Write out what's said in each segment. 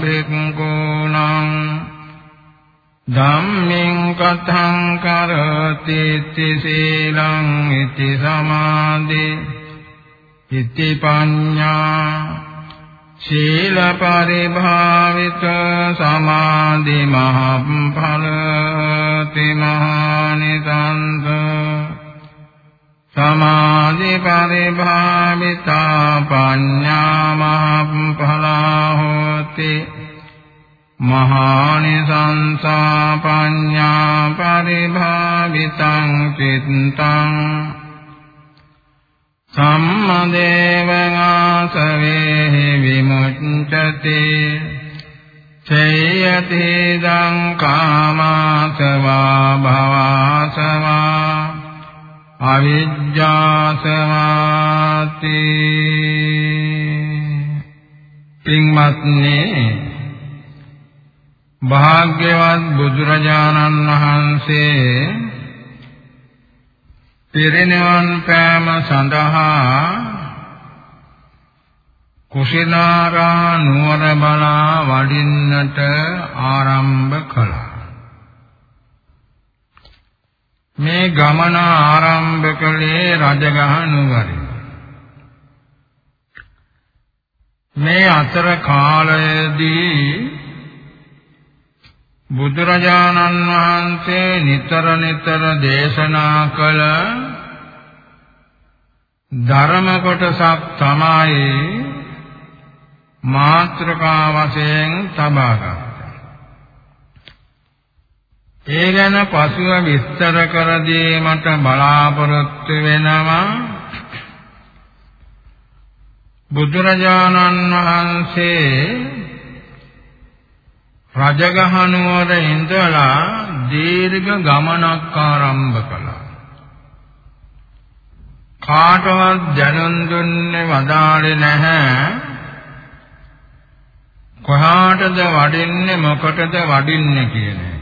භික්ඛූණං ධම්මින් කතං කරති සීලං ඉති සමාධි ඉති පඤ්ඤා සීල පරිභාවිත සමාධි මහඵල තිමහනිසංස සමාධි පරිභාවිත පඤ්ඤා මහඵලා හෝති මහානිසංසා පඤ්ඤා පරිභාවිතං චිත්තං සම්මදේවං ආසවේහි විමුච්ඡති චේයති දං කාමාසවා භවාසවා අවිජ්ජාසවාති පින්වත්නි භාග්‍යවත් බුදුරජාණන් වහන්සේ පිරිනිවන් පෑම සඳහා කුසිනාරා නුවර බලා වඩින්නට ආරම්භ කළා. මේ ගමන ආරම්භ කළේ රජගහ නුවරින්. මේ අතර කාලයේදී බුදුරජාණන් වහන්සේ නිතර නිතර දේශනා කළ ධර්ම කොටසක් තමයි මාත්‍රකා වශයෙන් තබාගත්තා. ඒ ගැන පසුව විස්තර කර දීමට බලාපොරොත්තු වෙනවා බුදුරජාණන් වහන්සේ රජගහනුවර ඉඳලා දීර්ඝ ගමනක් ආරම්භ කළා. කාටවත් දැනුම් දුන්නේ වදාලේ නැහැ. කොහාටද වඩින්නේ මොකටද වඩින්නේ කියන එක.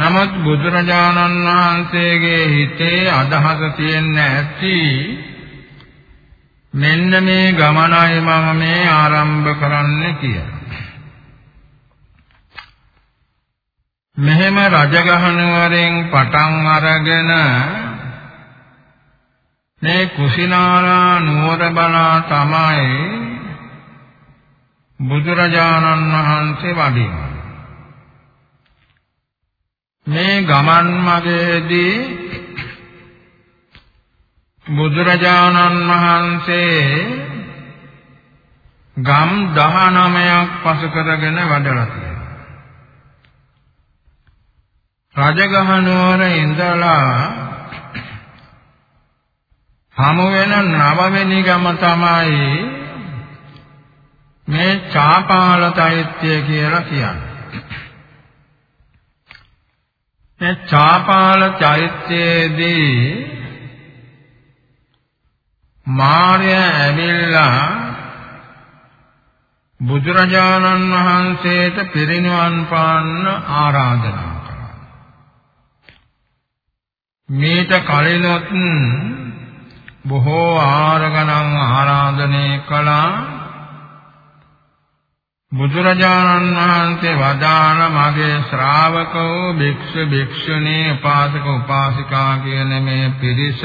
නමුත් බුදුරජාණන් වහන්සේගේ හිතේ අදහස තියෙන්න ඇති මෙන්න මේ ගමනයි මම මේ ආරම්භ කරන්න කියලා. මෙහෙම රජගහනුවරෙන් පටන් අරගෙන මේ කුසිනාරා නුවර බලා තමයි බුදුරජාණන් වහන්සේ වඩින්නේ. මේ ගමන් මගේදී බුදුරජාණන් වහන්සේ ගම් 19ක් පසු කරගෙන වැඩලා තියෙනවා. රජගහනුවර ඉඳලා හමු වෙන නවවෙනි ගම තමයි මේ චාපාල චෛත්‍ය කියලා කියන්නේ. මේ චාපාල චෛත්‍යයේදී මාර්ය ඇවිල්ලා බුදුරජාණන් වහන්සේට පිරිනිවන් පාන්න ආරාධනා කළා. මේට කලිනොත් බොහෝ ආර ගණන් ආරාධනය කළා බුදුරජාණන් වහන්සේ වදාළ මගේ ශ්‍රාවකෝ භික්ෂු භික්ෂුණී උපාසක උපාසිකා කියන මේ පිරිස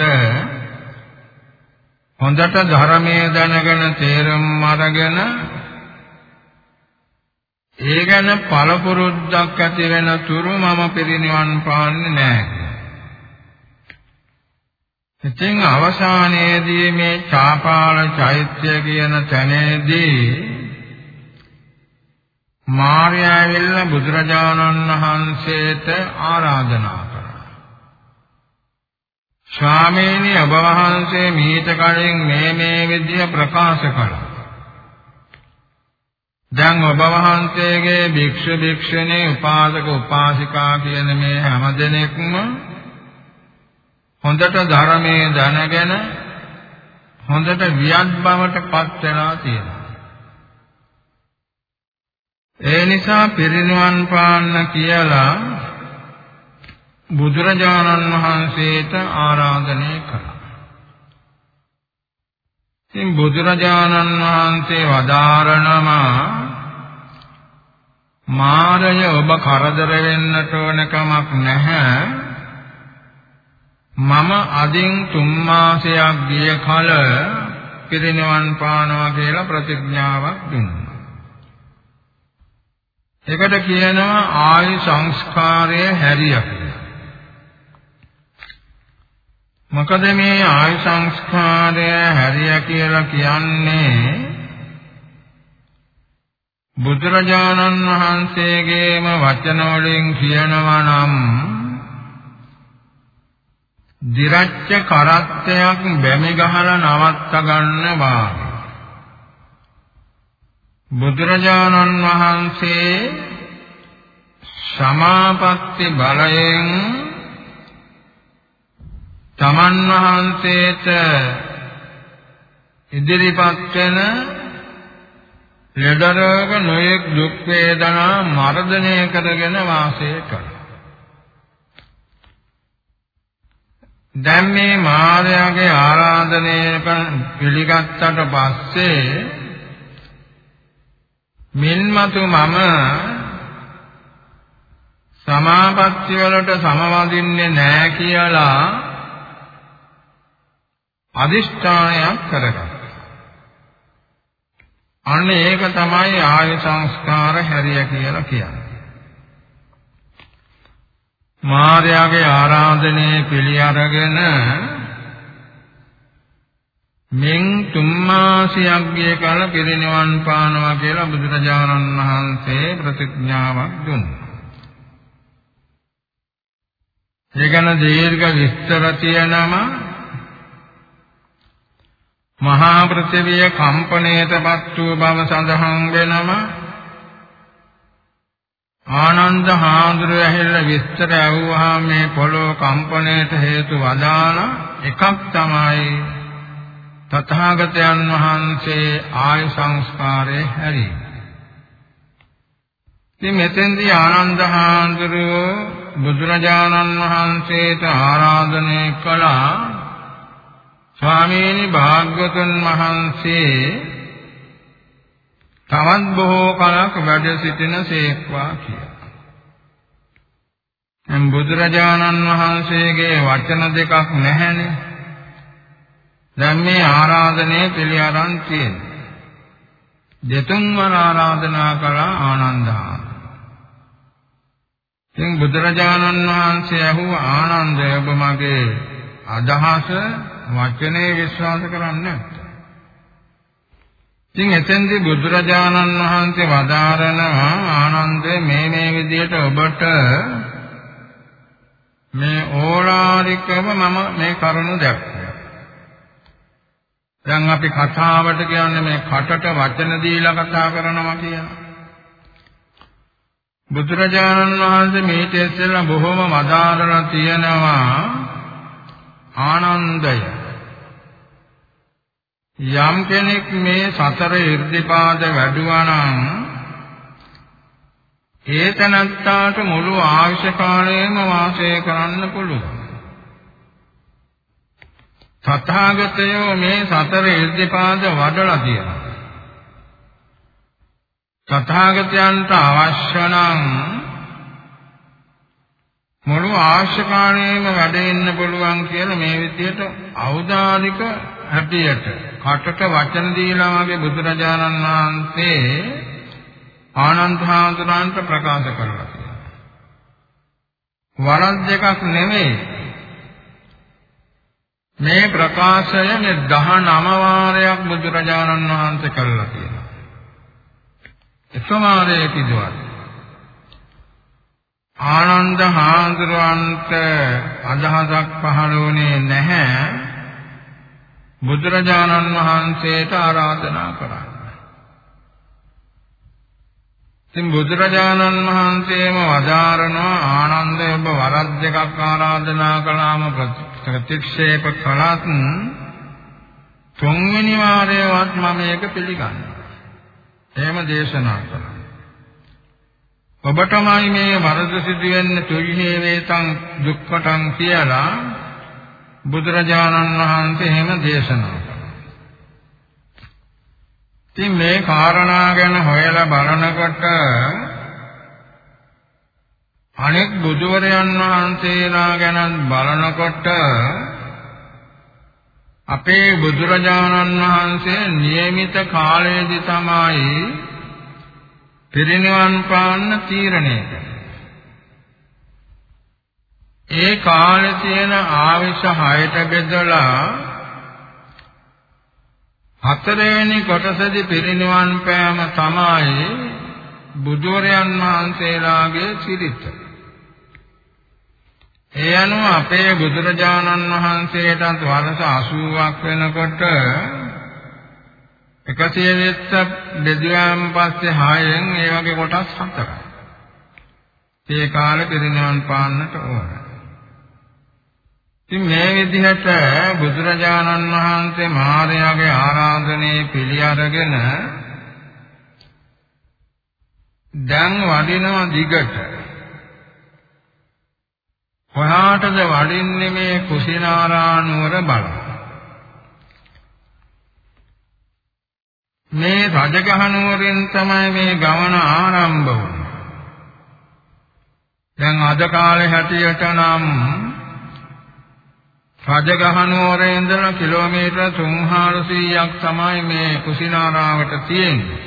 හොඳට ධර්මයේ දැනගෙන තේරුම් අරගෙන ඒ ගැන පළපුරුද්දක් ඇති වෙන තුරු මම පිරිනිවන් පාන්නේ නැහැ. ඉතින් අවසානයේදී මේ චාපාල චෛත්‍ය කියන තැනේදී මාර්යාවිල්ල බුදුරජාණන් වහන්සේට ආරාධනා කරා. ස්වාමීනි ඔබ වහන්සේ මීට කලින් මේ මේ විදිය ප්‍රකාශ කළා. දැන් ඔබ වහන්සේගේ භික්ෂු භික්ෂුණී උපාසක උපාසිකා කියන මේ හැම දෙනෙක්ම හොඳට ධර්මයේ දැනගෙන හොඳට වියත් බවට පත් වෙලා තියෙනවා. ඒ නිසා පිරිනිවන් පාන්න කියලා බුදුරජාණන් වහන්සේට ආරාධනය කළා. ඉතින් බුදුරජාණන් වහන්සේ වදාරනවා මාරය ඔබ කරදර වෙන්නට ඕන කමක් නැහැ මම අදින් තුන් මාසයක් ගිය කල පිරිනිවන් පානවා කියලා ප්‍රතිඥාවක් දුන්නා. ඒකට කියනවා ආයු සංස්කාරය හැරිය කියලා. මොකද මේ ආයු සංස්කාරය හැරිය කියලා කියන්නේ බුදුරජාණන් වහන්සේගේම වචන වලින් කියනවා නම් දිරච්ච කරත්තයක් බැමි ගහලා නවත්ත ගන්න වාගේ බුදුරජාණන් වහන්සේ සමාපatti බලයෙන් තමන් වහන්සේට ඉදිරිපත් වෙන ලෙඩ රෝග නොයෙක් දුක් වේදනා මර්ධනය කරගෙන වාසය කළා. දැන් මේ මායාවේ ආරාධනය පිළිගත්තට පස්සේ මින්මතු මම සමාපatti වලට සමවදින්නේ නැහැ කියලා අදිෂ්ඨානයක් කරගත්තා. අන්න ඒක තමයි ආයු සංස්කාර හැරිය කියලා කියන්නේ. මාර්යාගේ ආරාධනය පිළි අරගෙන මෙන් තුම්මාසියක් ගිය කල පිරිනිවන් පානවා කියලා බුදුරජාණන් වහන්සේ ප්‍රතිඥාවක් දුන්නා. ඒ ගැන දීර්ඝ විස්තර තියෙනම මහා පෘථිවිය කම්පණයටපත් වූ බව සඳහන් වෙනම ආනන්ද හාමුදුරුව ඇහිල්ල විස්තර ඇහුවාම මේ පොළොව කම්පණයට හේතු වදාන එකක් තමයි තථාගතයන් වහන්සේ ආයු සංස්කාරයේ හැරි. ඉතින් මෙතෙන්දී ආනන්ද හාමුදුරුව බුදුරජාණන් වහන්සේට ආරාධනය කළා ස්වාමීනි භාග්‍යවතුන් වහන්සේ තවත් බොහෝ කලක් වැඩ සිටින සේක්වා කියලා. එම් බුදුරජාණන් වහන්සේගේ වචන දෙකක් නැහැනේ. දැන් මේ ආරාධනය පිළි අරන් තියෙනවා. දෙතුන්වර ආරාධනා කළා ආනන්ද ඉතින් බුදුරජාණන් වහන්සේ අහුව ආනන්ද ඔබ මගේ අදහස වචනේ විශ්වාස කරන්නේ නැත්නම් ඉතින් එතෙන්දී බුදුරජාණන් වහන්සේ වදාරනවා ආනන්ද මේ මේ විදිහට ඔබට මේ ඕලාරිකව මම මේ කරුණ දැක්කා. දැන් අපි කතාවට කියන්නේ මේ කටට වචන දීලා කතා කරනවා කියන. බුදුරජාණන් වහන්සේ මේට ඉස්සෙල්ලා බොහොම මදාරලා තියෙනවා ආනන්දය යම් කෙනෙක් මේ සතර irdipaද වැඩුවා නම් ඒ තනත්තාට මුළු ආයුෂ කාලයම වාසය කරන්න පුළුවන්. තථාගතයෝ මේ සතර irdipaද වඩලා තියෙනවා. තථාගතයන්ට අවශ්‍ය නම් මුළු ආශ්‍රකාණයෙම වැඩ ඉන්න පුළුවන් කියලා මේ විදිහට අවදානික හැටියට කටට වචන දීලා වගේ බුදුරජාණන් වහන්සේ ආනන්ද හාමුදුරන්ට ප්‍රකාශ කරලා තියෙනවා. වරක් දෙකක් නෙමෙයි. මේ ප්‍රකාශය මේ 19 වාරයක් බුදුරජාණන් වහන්සේ කළා තියෙනවා. එකමාරයේ කිදුවත් ආනන්ද හාමුදුරුවන්ට අදහසක් පහළ වුණේ නැහැ බුදුරජාණන් වහන්සේට ආරාධනා කරන්න. ඉතින් බුදුරජාණන් වහන්සේම වදාරනවා ආනන්ද ඔබ වරක් දෙකක් ආරාධනා කළාම ප්‍රතික්ෂේප කළත් තුන්වෙනි වාරයේවත් මම ඒක පිළිගන්නවා. එහෙම දේශනා කළා. ඔබටමයි මේ වරද සිදු වෙන්න තුයිනේ වේතං දුක්ඛටං කියලා බුදුරජාණන් වහන්සේ එහෙම දේශනා කළා. ඉතින් මේ කාරණා ගැන හොයලා බලනකොට අනෙක් බුදුවරයන් වහන්සේලා ගැන බලනකොට අපේ බුදුරජාණන් වහන්සේ નિયમિત කාලයේදී තමයි පිරිනිවන් පාන්න තීරණය ඒ කාලේ තියෙන ආවිෂ හයට බෙදලා හතරවෙනි කොටසදී පිරිනිවන් පෑම තමයි බුදුරයන් වහන්සේලාගේ සිරිත. ඒ අනුව අපේ බුදුරජාණන් වහන්සේටත් වර්ෂ 80ක් වෙනකොට 120 බෙදුවාන් පස්සේ 6න් ඒ වගේ කොටස් හතරක්. ඒ කාලේ පිරිනවන් පාන්නට ඕන. ඉතින් මේ විදිහට බුදුරජාණන් වහන්සේ මහරයාගේ ආරාධනයේ පිළි අරගෙන දැන් වඩිනවා දිගට කොහාටද වඩින්නේ මේ කුසිනාරා නුවර බල. මේ රජගහ නුවරින් තමයි මේ ගමන ආරම්භ වුනේ. දැන් අද කාලේ හැටියට නම් රජගහ නුවරේ ඉඳලා කිලෝමීටර 300ක් තමයි මේ කුසිනාරාවට තියෙන්නේ.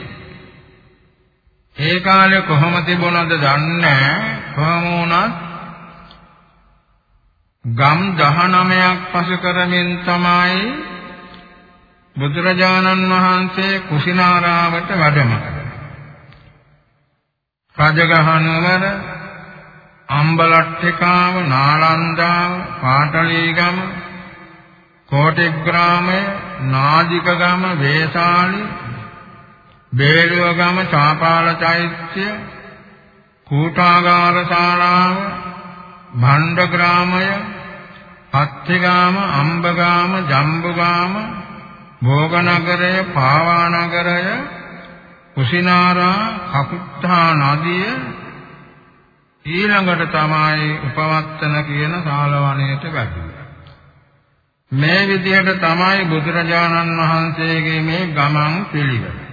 ඒ කාලේ කොහොම තිබුණද දන්නේ කොහොම වුණත් ගම් 19ක් පසු කරමින් තමයි බුදුරජාණන් වහන්සේ කුසිනාරාමට වැඩම කළේ. රජගහනුවර අම්බලට්ටිකාව නාලන්දාව පාටලීගම කෝටිග්‍රාමය නාදිකගම වේසාලි බේරුවගම චාපාල චෛත්‍ය කූටාගාර ශාලාව භණ්ඩ ග්‍රාමය පත්තිගාම අම්බගාම ජම්බුගාම භෝගනගරය පාවානගරය කුසිනාරා කකුත්තා නදිය ඊළඟට තමයි උපවත්තන කියන ශාලවණයට වැඩුවේ මේ විදිහට තමයි බුදුරජාණන් වහන්සේගේ මේ ගමන් පිළිවෙල.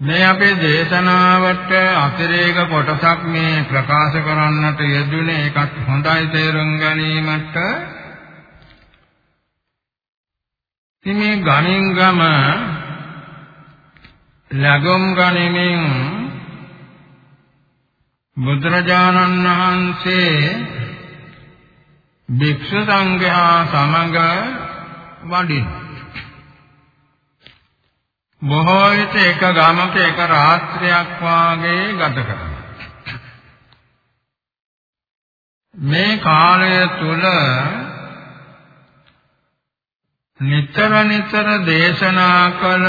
මේ අපේ දේශනාවට අතිරේක කොටසක් මේ ප්‍රකාශ කරන්නට යෙදුනේ ඒකත් හොඳයි තේරුම් ගැනීමට. මේ ගණින් ගම ලගම් ගණමින් බුදුරජාණන් වහන්සේ භික්ෂු සංඝයා සමග වඩිනවා. බොහෝ විට එක ගමක එක රාත්‍රියක් වාගේ ගත කරනවා. මේ කාලය තුල නිතර නිතර දේශනා කළ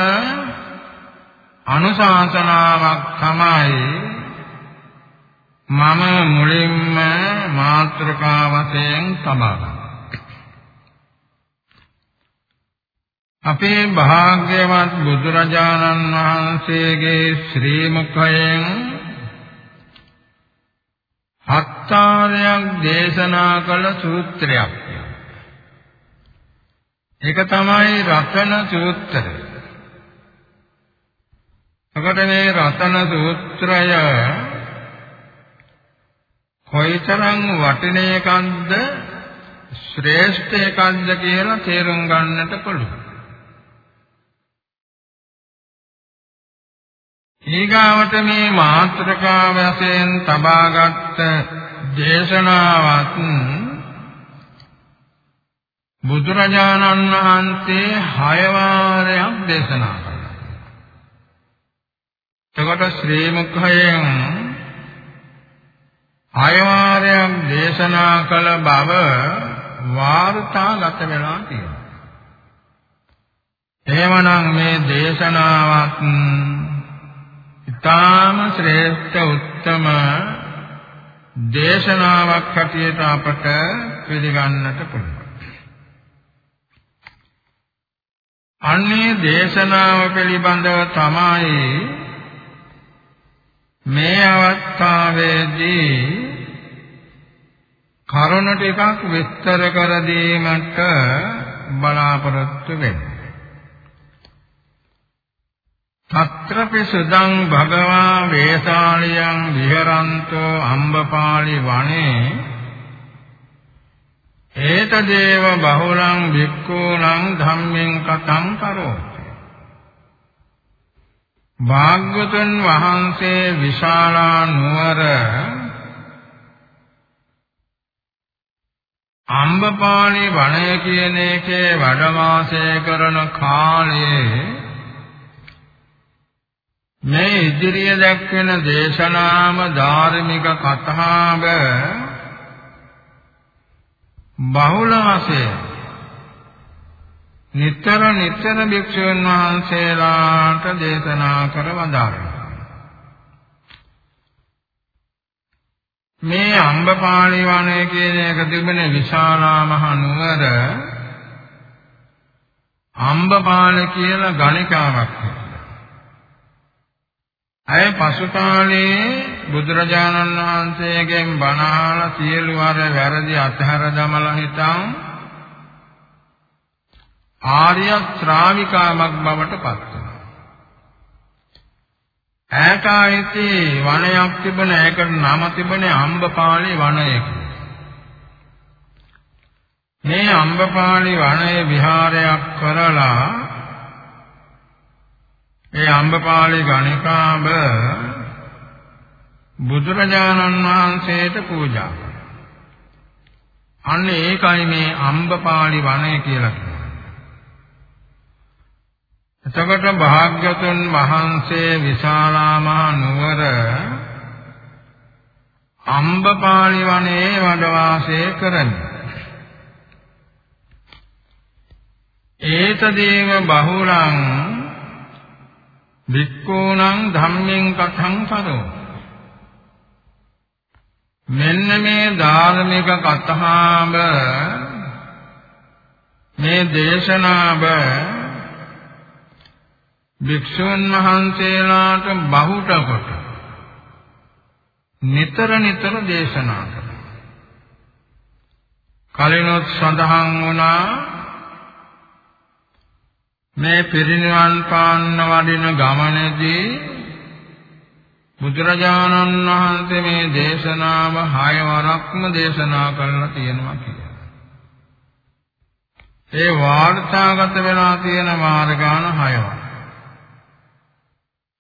අනුශාසනාවක් තමයි මම මුලින්ම මාත්‍රකා වශයෙන් තබා අපේ භාග්‍යවත් බුදුරජාණන් වහන්සේගේ ශ්‍රී මුඛයෙන් හත්තාරයක් දේශනා කළ සූත්‍රයක්. ඒක තමයි රතන සූත්‍රය. එකට මේ රතන සූත්‍රය කොයිතරම් වටින එකක්ද ශ්‍රේෂ්ඨ එකක්ද කියලා තේරුම් ගන්නට පුළුවන්. ඊගාවට මේ මාත්‍රකා වශයෙන් තබාගත් දේශනාවත් බුදුරජාණන් වහන්සේ හය වාරයක් දේශනා කළා. එතකොට ශ්‍රී මුඛයෙන් හය වාරයක් දේශනා කළ බව වාර්තාගත වෙලා තියෙනවා. එහෙමනම් මේ දේශනාවත් ඊටාම ශ්‍රේෂ්ඨ උත්තම දේශනාවක් හැටියට අපට පිළිගන්නට පුළුවන්. අන්නේ දේශනාව පිළිබඳව තමයි මේ අවස්ථාවේදී කරුණ ටිකක් විස්තර කර දීමට බලාපොරොත්තු වෙන්නේ. తත්‍රපි සුදං භගවා වේසාලියං විහරන්තෝ අම්බපාලි වනේ ඒතදේව බහුලං භික්ඛූණං ධම්මෙන් කතං කරෝති භාග්‍යවතුන් වහන්සේ විශාලා නුවර අම්බපාලි වනය කියන එකේ වැඩ වාසය කරන කාලයේ මේ ඉදිරිය දැක්වෙන දේශනාම ධාර්මික කතාව බහුල වශයෙන් නිතර නිතර භික්ෂුන් වහන්සේලාට දේශනා කර වදාළා. මේ අම්බපාලි වනය කියන එක තිබෙන විශාලා මහ නුවර අම්බපාල කියලා ගණිකාවක් තියෙනවා. අය පසු කාලයේ බුදුරජාණන් වහන්සේගෙන් බණ අහලා සියලු අර වැරදි අතහැර දමලා හිටන් ආර්ය ශ්‍රාවිකාවක් බවට පත් වෙනවා. ඈත ආයති වනයක් තිබෙන ඒකට නම තිබෙනේ අම්බපාලි වනය මේ අම්බපාලි වනයේ විහාරයක් කරලා ඒ අම්බපාලි ගණිකාඹ බුදුරජාණන් වහන්සේට පූජා කළා. අන්න ඒකයි මේ අම්බපාලි වනය කියලා කියන්නේ. එතකොට භාග්‍යතුන් වහන්සේ විශාලා මහ නුවර අම්බපාලි වනයේ වැඩ වාසය කරන්නේ. ඒතදේව බහුලං වික්කෝණං ධම්මෙන් කතං කරෝ මෙන්න මේ ධාර්මික කතාව මේ දේශනාව භික්ෂුන් වහන්සේලාට බහුට කොට නිතර නිතර දේශනා කළා. කලිනොත් සඳහන් වුණා මේ පිරිනිවන් පාන්න වඩින ගමනේදී බුදුරජාණන් වහන්සේ මේ දේශනාව හය වරක්ම දේශනා කරලා තියෙනවා කියලා. ඒ වාර්තාගත වෙලා තියෙන මාර්ගාන හයවක්.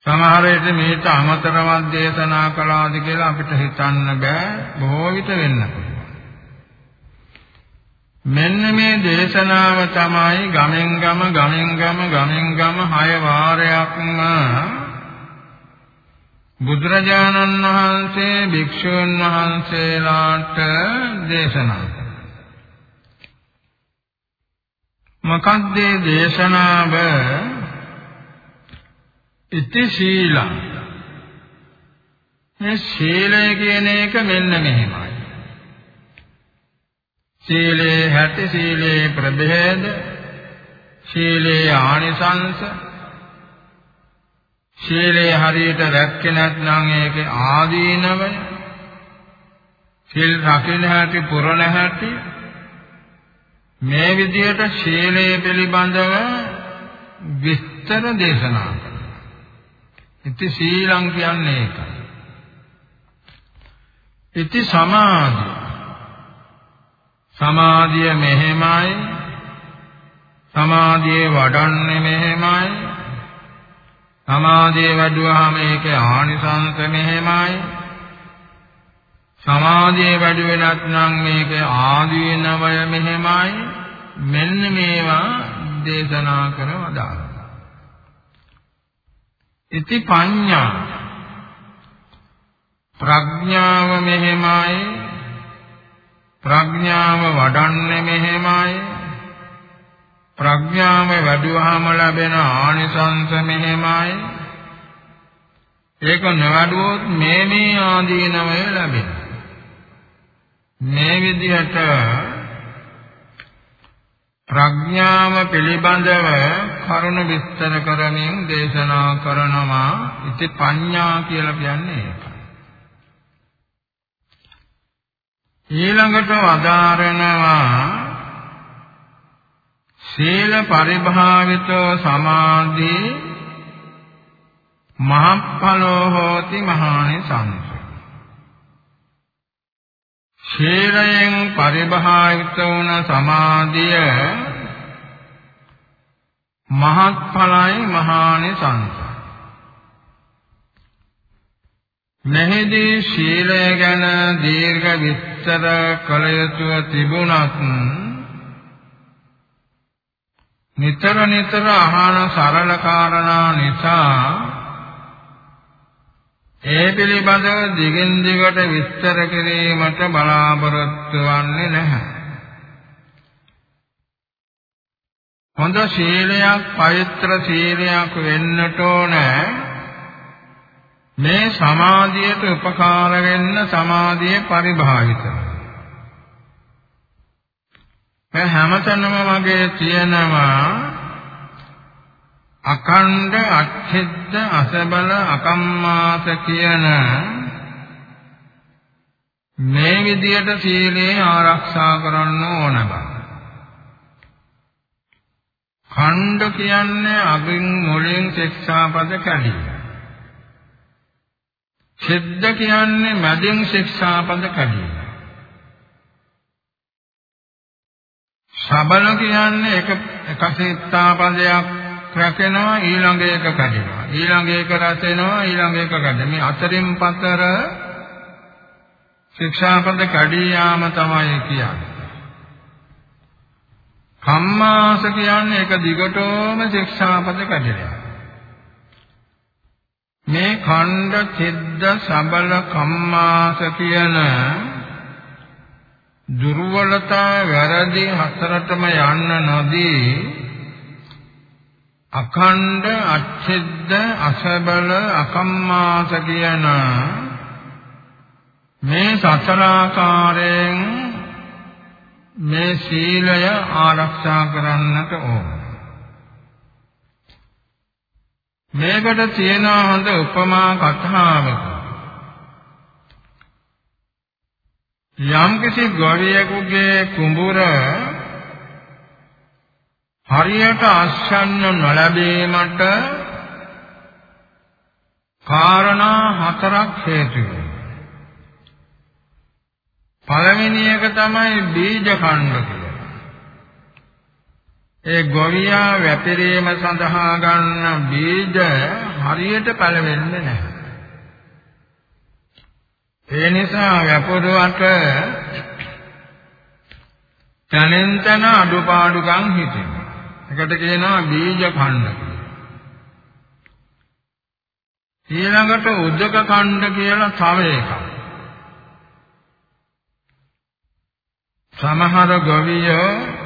සමහර විට මේට අමතරව දේශනා කළාද කියලා අපිට හිතන්න බෑ බොහෝ විට වෙන්න පුළුවන්. මෙන්න මේ දේශනාව තමයි ගමෙන් ගම ගමෙන් ගම ගමෙන් ගම හය වාරයක්ම. බුදුරජාණන් වහන්සේ භික්ෂුන් වහන්සේලාට දේශනා මොකක්ද දේශනාව? ඉති සීලං මේ සීලය කියන එක මෙන්න මෙහෙමයි. සීලේ හැටි සීලේ ප්‍රභේද සීලේ ආනිසංස සීලේ හරියට රැක්කේ නැත්නම් ඒකේ ආදීනවය සිල් රකින්න හැටි පුරණ හැටි මේ විදිහට ශීලය පිළිබඳව විස්තර දේශනා කරනවා. ඉති සීලං කියන්නේ ඒකයි. ඉති සමාධි සමාධිය මෙහෙමයි. සමාධියේ වඩන්නේ මෙහෙමයි. සමාධිය වැඩුවාම ඒකේ ආනිසංස මෙහෙමයි. සමාධිය වැඩි වෙනත් නම් මේක ආදීනවය මෙහෙමයි. මෙන්න මේවා දේශනා කරවදාලා. ඉති පඤ්ඤා. ප්‍රඥාව මෙහෙමයි. ප්‍රඥාව වඩන්නේ මෙහෙමයි. ප්‍රඥාව වැඩුවාම ලැබෙන ආනිසංස මෙහෙමයි. ඒක නොවැඩුවොත් මේ මේ ආදීනවය ලැබෙනවා මේ විදිහට ප්‍රඥාව පිළිබඳව කරුණ විස්තර කරමින් දේශනා කරනවා. ඉති පඤ්ඤා කියලා කියන්නේ ඒකයි. ඊළඟට වදාරනවා සීල පරිභාවිතෝ සමාධි මහප්පලෝ හෝති මහානි සංස ශීලයෙන් පරිභාවිත වුණ සමාධිය මහත්ඵලයි මහානිසංස මෙහිදී ශීලය ගැන දීර්ඝ විස්තර කළ යුතුව තිබුණත් නිතර නිතර අහන සරල කාරණා නිසා ඒ පිළිබඳව දිගින් දිගට විස්තර කිරීමට බලාපොරොත්තු වෙන්නේ නැහැ. හොඳ සීලයක්, පවිත්‍ර සීලයක් වෙන්නට ඕන මේ සමාධියට උපකාර වෙන්න සමාධියේ පරිභාවිත. මේ හැමතැනම වගේ තියෙනවා අඛණ්ඩ අච්ඡෙද්ද අසබල අකම්මාස කියන මේ විදියට සීලේ ආරක්ෂා කරන්න ඕන බං. ඛණ්ඩ කියන්නේ අගින් මුලින් ශික්ෂාපද කැඩීම. සිද්ධ කියන්නේ මැදින් ශික්ෂාපද කැඩීම. සබල කියන්නේ එක එක ශික්ෂාපදයක් රැකෙනවා ඊළඟ එක කඩෙනවා. ඊළඟ එක රැසෙනවා ඊළඟ එක කඩ මේ අතරින් පතර ශික්ෂාපද කඩී යාම තමයි කියන්නේ. කම්මාස කියන්නේ එක දිගටම ශික්ෂාපද කඩනවා. මේ ඛණ්ඩ චිද්ද සබල කම්මාස කියන දුර්වලතා වැරදි හතරටම යන්න නොදී අඛණ්ඩ අච්ඡෙද්ද අසබල අකම්මාස කියන මේ සතරාකාරයෙන් මේ සීලය ආරක්ෂා කරන්නට ඕන. මේකට තියෙන හොඳ උපමා කතාවක්. යම්කිසි ගොවියෙකුගේ කුඹුර හරියට අස්වන්න නොලැබීමට කාරණා හතරක් හේතු පළවෙනි එක තමයි බීජ ඛණ්ඩ ඒ ගොවියා වැපිරීම සඳහා ගන්න බීජ හරියට පළවෙන්නේ නැහැ. ඒ නිසා වැපරුවට තනෙන් තන අඩුපාඩුකම් හිතෙනවා. එකට කියනවා බීජ ඛණ්ඩ ඊළඟට උදක ඛණ්ඩ කියලා තව එකක්. සමහර ගොවියෝ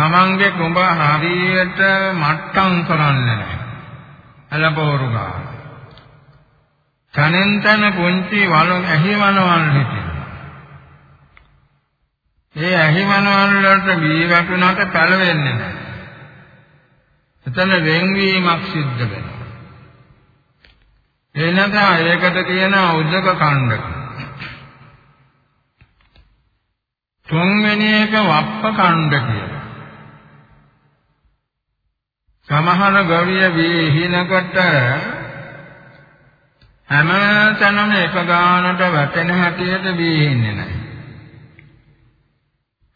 තමන්ගේ කුඹ හරියට මට්ටම් කරන්නේ නැහැ. අලපෝරු ගාන. තනෙන් තන පුංචි වල ඇහිවනවල් හිටිනවා. ඒ ඇහිවනවල් වලට වී වැටුණාට පැලවෙන්නේ නැහැ. එතන වෙන්වීමක් සිද්ධ වෙනවා. එනද ඒකට කියන උද්දක කණ්ඩක. තුන්වෙනි එක වප්ප කණ්ඩ කියලා. සමහර ගවිය වීහිනකොට හැම තැනම එක ගානට වැටෙන හැටියට වීහින්නේ නැහැ.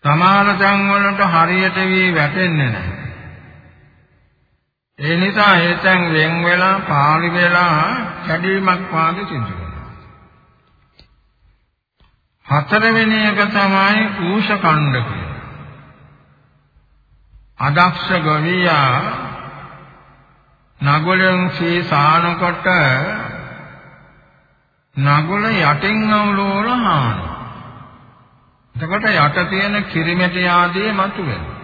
සමහර තැන් වලට හරියට වී වැටෙන්නේ නැහැ. ඒ නිසා ඒ තැන් වෙන් වෙලා පාළි වෙලා කැඩීමක් වාගේ සිදු වෙනවා. හතරවෙනි එක තමයි ඌෂ කණ්ඩ කියන්නේ. අදක්ෂ ගවියා නගලෙන් සී සානකොට නගල යටින් අවුලෝල හාන. එතකොට යට තියෙන කිරිමැටි ආදී මතුවෙනවා.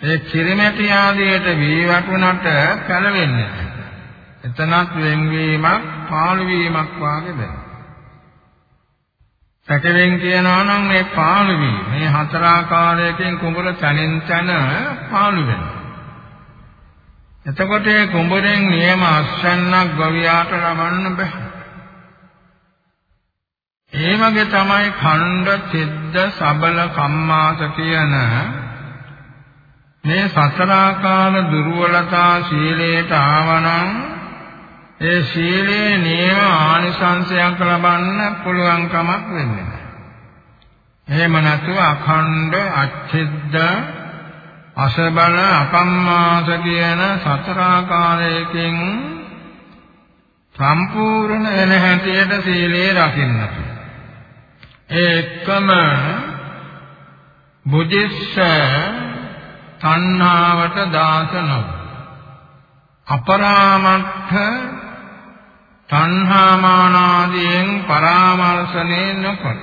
ඒ කිරිමැටි ආදියට වී වටුනට පැලවෙන්නේ නැහැ. එතනත් වෙන්වීමක් පාළු වීමක් වාගේ වෙනවා. සැකෙන් කියනවා නම් මේ පාළු වීම මේ හතර ආකාරයකින් කුඹුර තනින් තන පාළු වෙනවා. එතකොට ඒ කුඹුරෙන් නියම අස්වැන්නක් ගවියාට ලබන්න බෑ. ඒ වගේ තමයි ඛණ්ඩ, චිද්ද, සබල, කම්මාස කියන මේ සතරාකාර දුර්වලතා සීලයට ආවනම් ඒ සීලේ නියම ආනිසංසයක් ලබන්න පුළුවන් කමක් වෙන්නේ නැහැ. එහෙම නැතුව අඛණ්ඩ අච්ඡිද්ද අසබල අකම්මාස කියන සතරාකාරයකින් සම්පූර්ණ වෙන හැටියට සීලේ රකින්නට. ඒ එක්කම බුද්ධිස්ස තණ්හාවට දාස නොව. අපරාමත්ථ තණ්හාමානාදීන් පරාමර්ශනේ නොකර.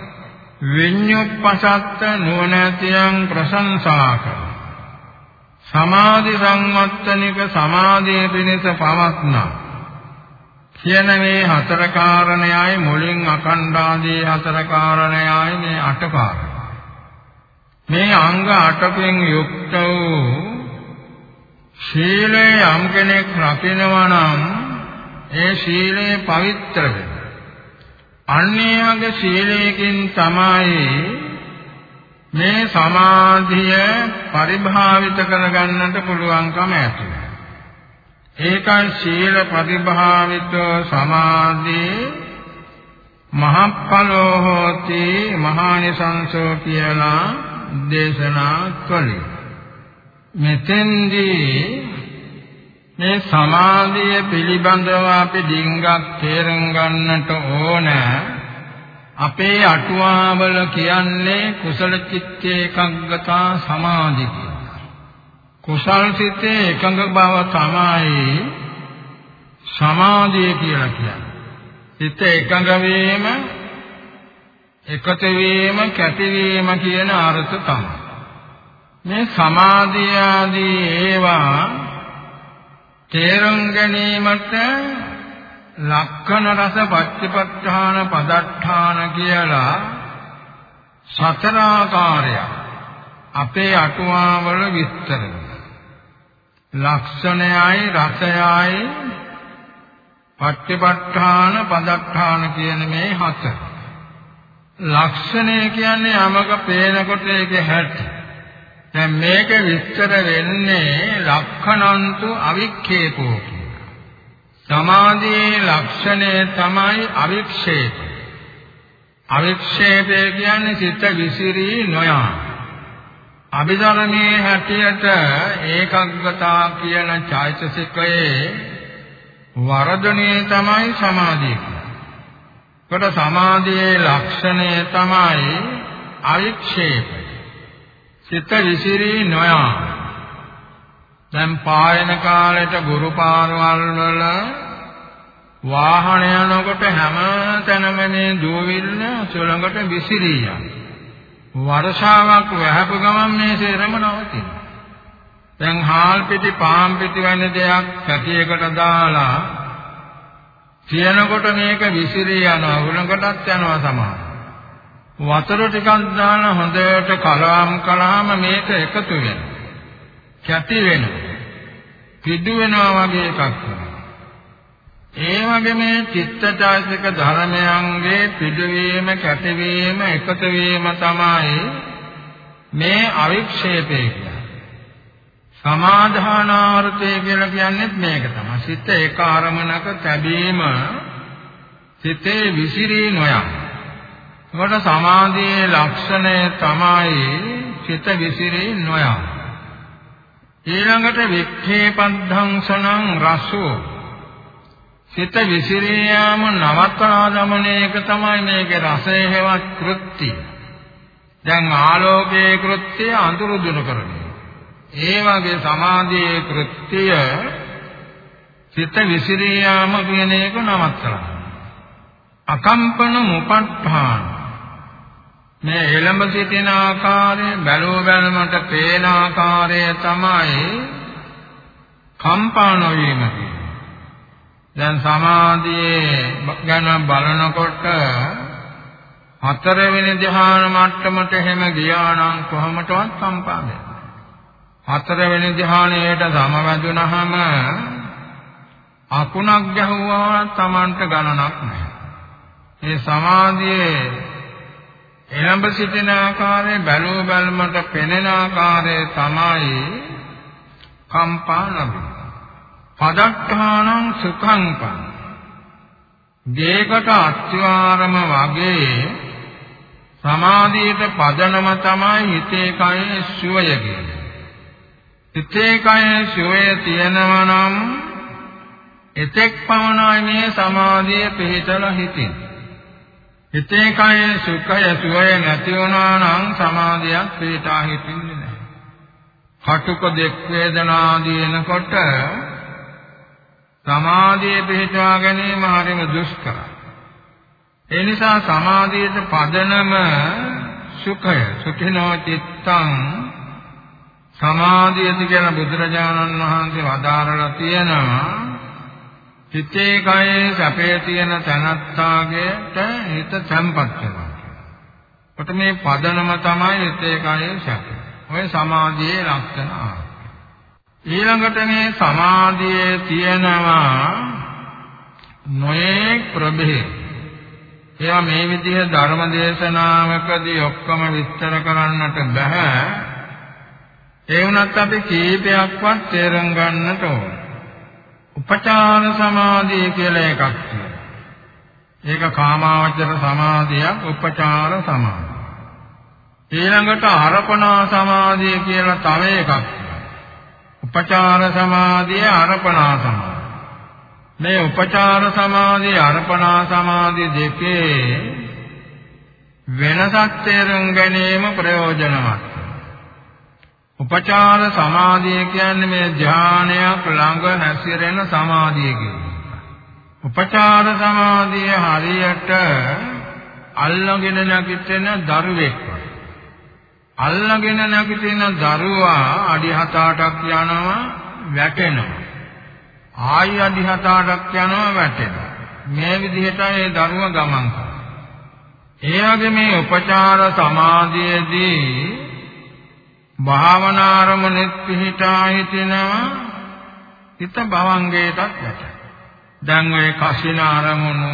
විඤ්ඤුප්පසත්ත නුවණැතියන් ප්‍රශංසා කර. සමාධි සංවත්තනික සමාධිය පිණිස පවත්නා කියන මේ හතර කාරණයයි මුලින් අකණ්ඩාදී හතර කාරණයයි මේ අට කාරණා මේ අංග 8කින් යුක්ත වූ ශීලය යම් කෙනෙක් රකිනවා නම් ඒ ශීලය පවිත්‍ර වෙනවා. අන්නේ වගේ ශීලයකින් තමයි මේ සමාධිය පරිභාවිත කරගන්නට පුළුවන්කම ඇති ඒකයි ශීල පරිභාවිත සමාධි මහප්පලෝ හෝති මහානිසංසෝ කියලා දේශනා කළේ. මෙතෙන්දී මේ සමාධිය පිළිබඳව අපි ඩිංගක් තේරුම් ගන්නට ඕන අපේ අටුවාවල කියන්නේ කුසල චිත්ත ඒකග්ගතා සමාධි කියලා. කුසල් සිතේ එකඟ බව තමයි සමාධිය කියලා කියන්නේ. සිත එකඟ වීම එකතු වීම කැටි වීම කියන අර්ථ තමයි. මේ සමාධිය ආදී ඒවා තේරුම් ගැනීමට ලක්ෂණ රස පච්චපට්ඨාන පදට්ඨාන කියලා සතර ආකාරයක් අපේ අටුවාවල විස්තර ලක්ෂණයයි රසයයි පච්චපට්ඨාන පදට්ඨාන කියන මේ හතර ලක්ෂණය කියන්නේ යමක පේනකොට ඒකේ හැටි. දැන් මේක විස්තර වෙන්නේ ලක්ෂණන්තු අවික්ෂේපෝ කියලා. සමාධියේ ලක්ෂණය තමයි අවික්ෂේප. අවික්ෂේපය කියන්නේ සිත විසිරී නොයා. අභිධර්මයේ හැටියට ඒකග්ගතා කියන චෛතසිකයේ වර්ධනයේ තමයි සමාධිය කියන්නේ. කොට සමාධියේ ලක්ෂණය තමයි අවික්ෂේප. සිත විසිරී නොයා. දැන් පායන කාලෙට ගුරු පාරවල් වල වාහන යනකොට හැම තැනම මේ දුවිල්ල සුළඟට විසිරී යනවා. වර්ෂාවක් වැහපු ගමන් මේ සේරම නවතිනවා. දැන් හාල් පිටි පාන් පිටි වැනි දෙයක් සැටියකට දාලා කියනකොට මේක විසිරී යනවා උලඟටත් යනවා සමහර. වතුර ටිකක් දාලා හොඳට කලවම් කළාම මේක එකතු වෙනවා. කැටි වෙනවා. පිඩු වෙනවා වගේ එකක් වෙනවා. ඒ වගේ මේ චිත්තචෛතසික ධර්මයන්ගේ පිටවීම කැටවීම එකතු වීම තමයි මේ අවික්ෂේපය කියන්නේ. සමාධානාර්ථය කියලා කියන්නේ මේක තමයි. සිත එක අරමුණක තැබීම සිතේ විසිරී නොයම්. ඒකට සමාධියේ ලක්ෂණය තමයි සිත විසිරී නොයම්. ඊළඟට වික්ඛේපද්ධංසනං රසෝ සිත විසිරී යාම නවත්වා දමනයක තමයි මේකේ රසය හේවත් කෘත්‍ය. දැන් ආලෝකයේ කෘත්‍ය අඳුරු දුරු කරන්නේ. ඒ වගේ සමාධියේ කෘත්‍ය සිත විසිරී යාම කියන එක නවත්තලා. අකම්පන මුපට්ඨාන මේ එළඹ සිටින ආකාරය බැලුව බැලමට පේන ආකාරය තමයි කම්පා නොවීම කියන්නේ. දැන් සමාධියේ ගැන බලනකොට හතරවෙනි ධ්‍යාන මට්ටමට එහෙම ගියා නම් කොහොමදවත් සම්පාදනය හතරවෙනි ධ්‍යානයට සමවැදුනහම අකුණක් ගැහුවා Tamanට ගණනක් නැහැ. මේ සමාධියේ එළඹ සිටින ආකාරය බැලුව බැලමට පෙනෙන ආකාරය තමයි කම්පා නබි. පදට්ඨානං සුඛං පං දේකට අත්‍යාරම වගේ සමාධියට පදනම තමයි හිතේ කයේ සුවය කියන්නේ. හිතේ කයේ සුවය තියෙනවා නම් එතෙක් පමණයි මේ සමාධිය පිහිටලා හිතින්. හිතේ කයේ සුඛය සුවය නැති වුණා නම් සමාධියක් පිහිටා හිටින්නේ නැහැ. කටුක දෙක් වේදනා දිනකොට සමාධිය පිහිටවා ගැනීම හරිම දුෂ්කරයි. ඒ නිසා සමාධියට පදනම සුඛය, සුඛිනෝ චිත්තං සමාධියති කියන බුදුරජාණන් වහන්සේ වදාරලා තියෙනවා. හිතේ කයේ සැපේ තියෙන තනත්තාගේට හිත තැම්පත් වෙනවා. කොට මේ පදනම තමයි හිතේ කයේ සැප. ඔය සමාධියේ ලක්ෂණ ඊළඟට මේ සමාධියේ තියෙනවා නොයේ ප්‍රභේ. ඒවා මේ විදිහ ධර්ම දේශනාවකදී ඔක්කොම විස්තර කරන්නට බෑ. ඒ වුණත් අපි කීපයක්වත් තේරුම් ගන්නට ඕන. උපචාර සමාධිය කියලා එකක් තියෙනවා. ඒක කාමාවචර සමාධියක් උපචාර සමාධිය. ඊළඟට අර්පණා සමාධිය කියලා තව එකක් උපචාර සමාධිය අර්පණා සමාධිය. මේ උපචාර සමාධිය අර්පණා සමාධිය දෙකේ වෙනසක් තේරුම් ගැනීම ප්‍රයෝජනවත්. උපචාර සමාධිය කියන්නේ මේ ධානයක් ළඟ හැසිරෙන සමාධිය කියන්නේ. උපචාර සමාධිය හරියට අල්ලගෙන නැගිටින දරුවෙක් වගේ. අල්ලගෙන නැගිටින දරුවා අඩි 7-8ක් යනවා වැටෙනවා. ආයි අඩි 7-8ක් යනවා වැටෙනවා. මේ විදිහට ඒ දරුවා ගමන් කරනවා. ඒ වගේ මේ උපචාර සමාධියේදී භාවනා අරමුණෙත් පිහිටා හිටිනවා හිත භවංගයටත් වැටෙනවා. දැන් ඔය කසින අරමුණු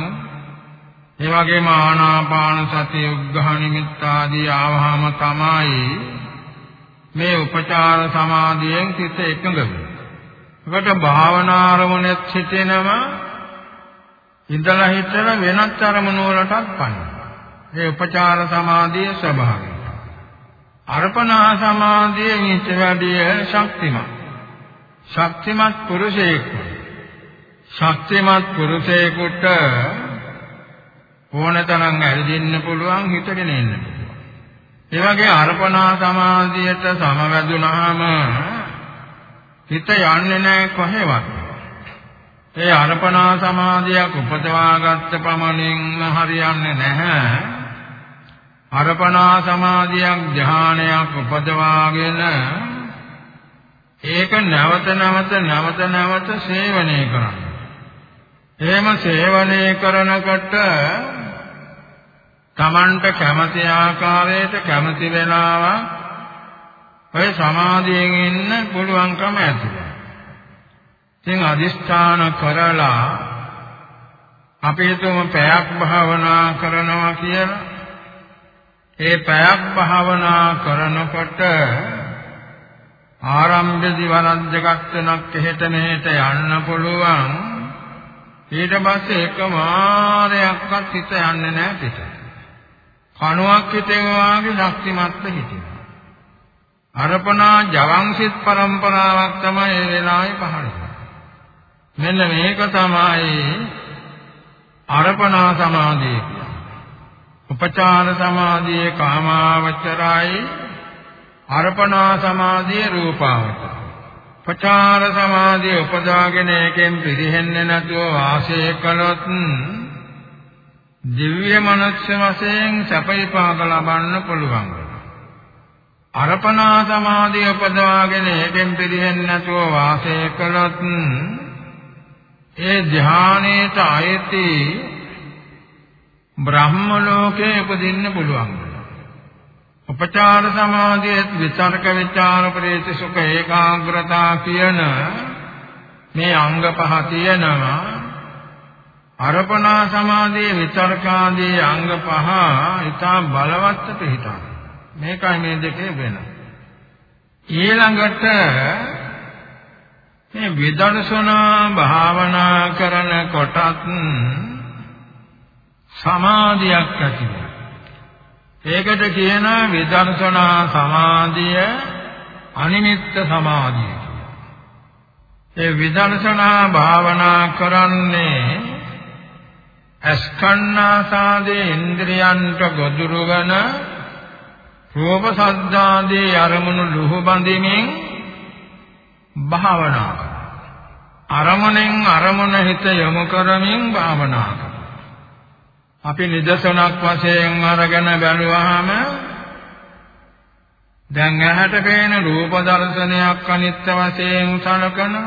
ඒ වගේම ආනාපාන සතිය උග්ඝහ නිමිත්ත ආදී ආවහම තමයි මේ උපචාර සමාධියෙන් සිත එකඟ වෙන්නේ. ඒකට භාවනා අරමුණෙත් සිටිනම ඉඳලා හිටලා වෙනත් අරමුණු වලටත් පන්නේ. ඒ උපචාර සමාධියේ ස්වභාවය. අර්පණා සමාධිය මිච්ඡ වැඩිය ශක්තිමත්. ශක්තිමත් පුරුෂයෙක්. ශක්තිමත් පුරුෂයෙකුට ඕනතරම් ඇවිදින්න පුළුවන් හිතගෙන ඉන්න පුළුවන්. ඒ වගේ අර්පණා සමාධියට සමවැදුනහම හිත යන්නේ නැහැ කොහෙවත්. ඒ අර්පණා සමාධියක් උපදවාගත්ත පමණින්ම හරියන්නේ නැහැ. අර්පණා සමාධියක් ධානයක් උපදවාගෙන ඒක නැවත නැවත නැවත නැවත සේවනය කරන්න. එහෙම සේවනය කරනකොට Tamanට කැමති ආකාරයට කැමති වෙලාවක් ඔය සමාධියෙන් ඉන්න පුළුවන්කම ඇති වෙනවා. ඉතින් අදිස්ථාන කරලා අපි හිතමු පැයක් භාවනා කරනවා කියලා. ඒ පැයක් භාවනා කරනකොට ආරම්භදී වරක් දෙකක් තුනක් එහෙට මෙහෙට යන්න පුළුවන්. ඊට පස්සේ එක මාරයක්වත් හිත යන්නේ නැහැ පිට. කණුවක් හිතේ වාගේ ශක්තිමත්ව හිටිනවා. අර්පණා ජවංශිත් પરම්පරාවක් තමයි ඒ වෙලාවේ පහළ මෙන්න මේක තමයි අර්පණා සමාධිය කියන්නේ. උපචාර සමාධියේ කාමාවචරයි අර්පණා සමාධිය රූපාවචරයි. උපචාර සමාධිය උපදාගෙන එකෙන් පිරෙන්නේ නැතුව වාසය කළොත් දිව්‍ය මනස්ස වශයෙන් සැප විපාක ලබන්න පුළුවන්. අර්පණා සමාධිය උපදවාගෙන ඒකෙන් පිළිහෙන්නේ නැතුව වාසය කළොත් ඒ ධානයේට ආයති බ්‍රහ්ම ලෝකේ උපදින්න පුළුවන්. උපචාර සමාධියේ විචාරක විචාර ප්‍රේත සුඛ ඒකාග්‍රතා කියන මේ අංග පහ තියෙනවා. අර්පණා සමාධියේ විචාරකාදී අංග පහ ඊටා බලවත් පිහිටා. මේකයි මේ දෙකේ වෙන. ඊළඟට මේ විදර්ශනා භාවනා කරන කොටත් සමාධියක් ඇති වෙනවා. ඒකට කියන විදර්ශනා සමාධිය අනිමිත්ත සමාධිය ඒ විදර්ශනා භාවනා කරන්නේ අස්කන්නාසාදී ඉන්ද්‍රියන්ට ගොදුරු වන රූප සද්දාදී අරමුණු ලුහු බඳිමින් භාවනා අරමුණෙන් අරමුණ හිත යොමු කරමින් භාවනා අපි නිදසුනක් වශයෙන් අරගෙන බැලුවාම දැන් ඇහැට පේන රූප දර්ශනයක් අනිත්‍ය වශයෙන් සලකනවා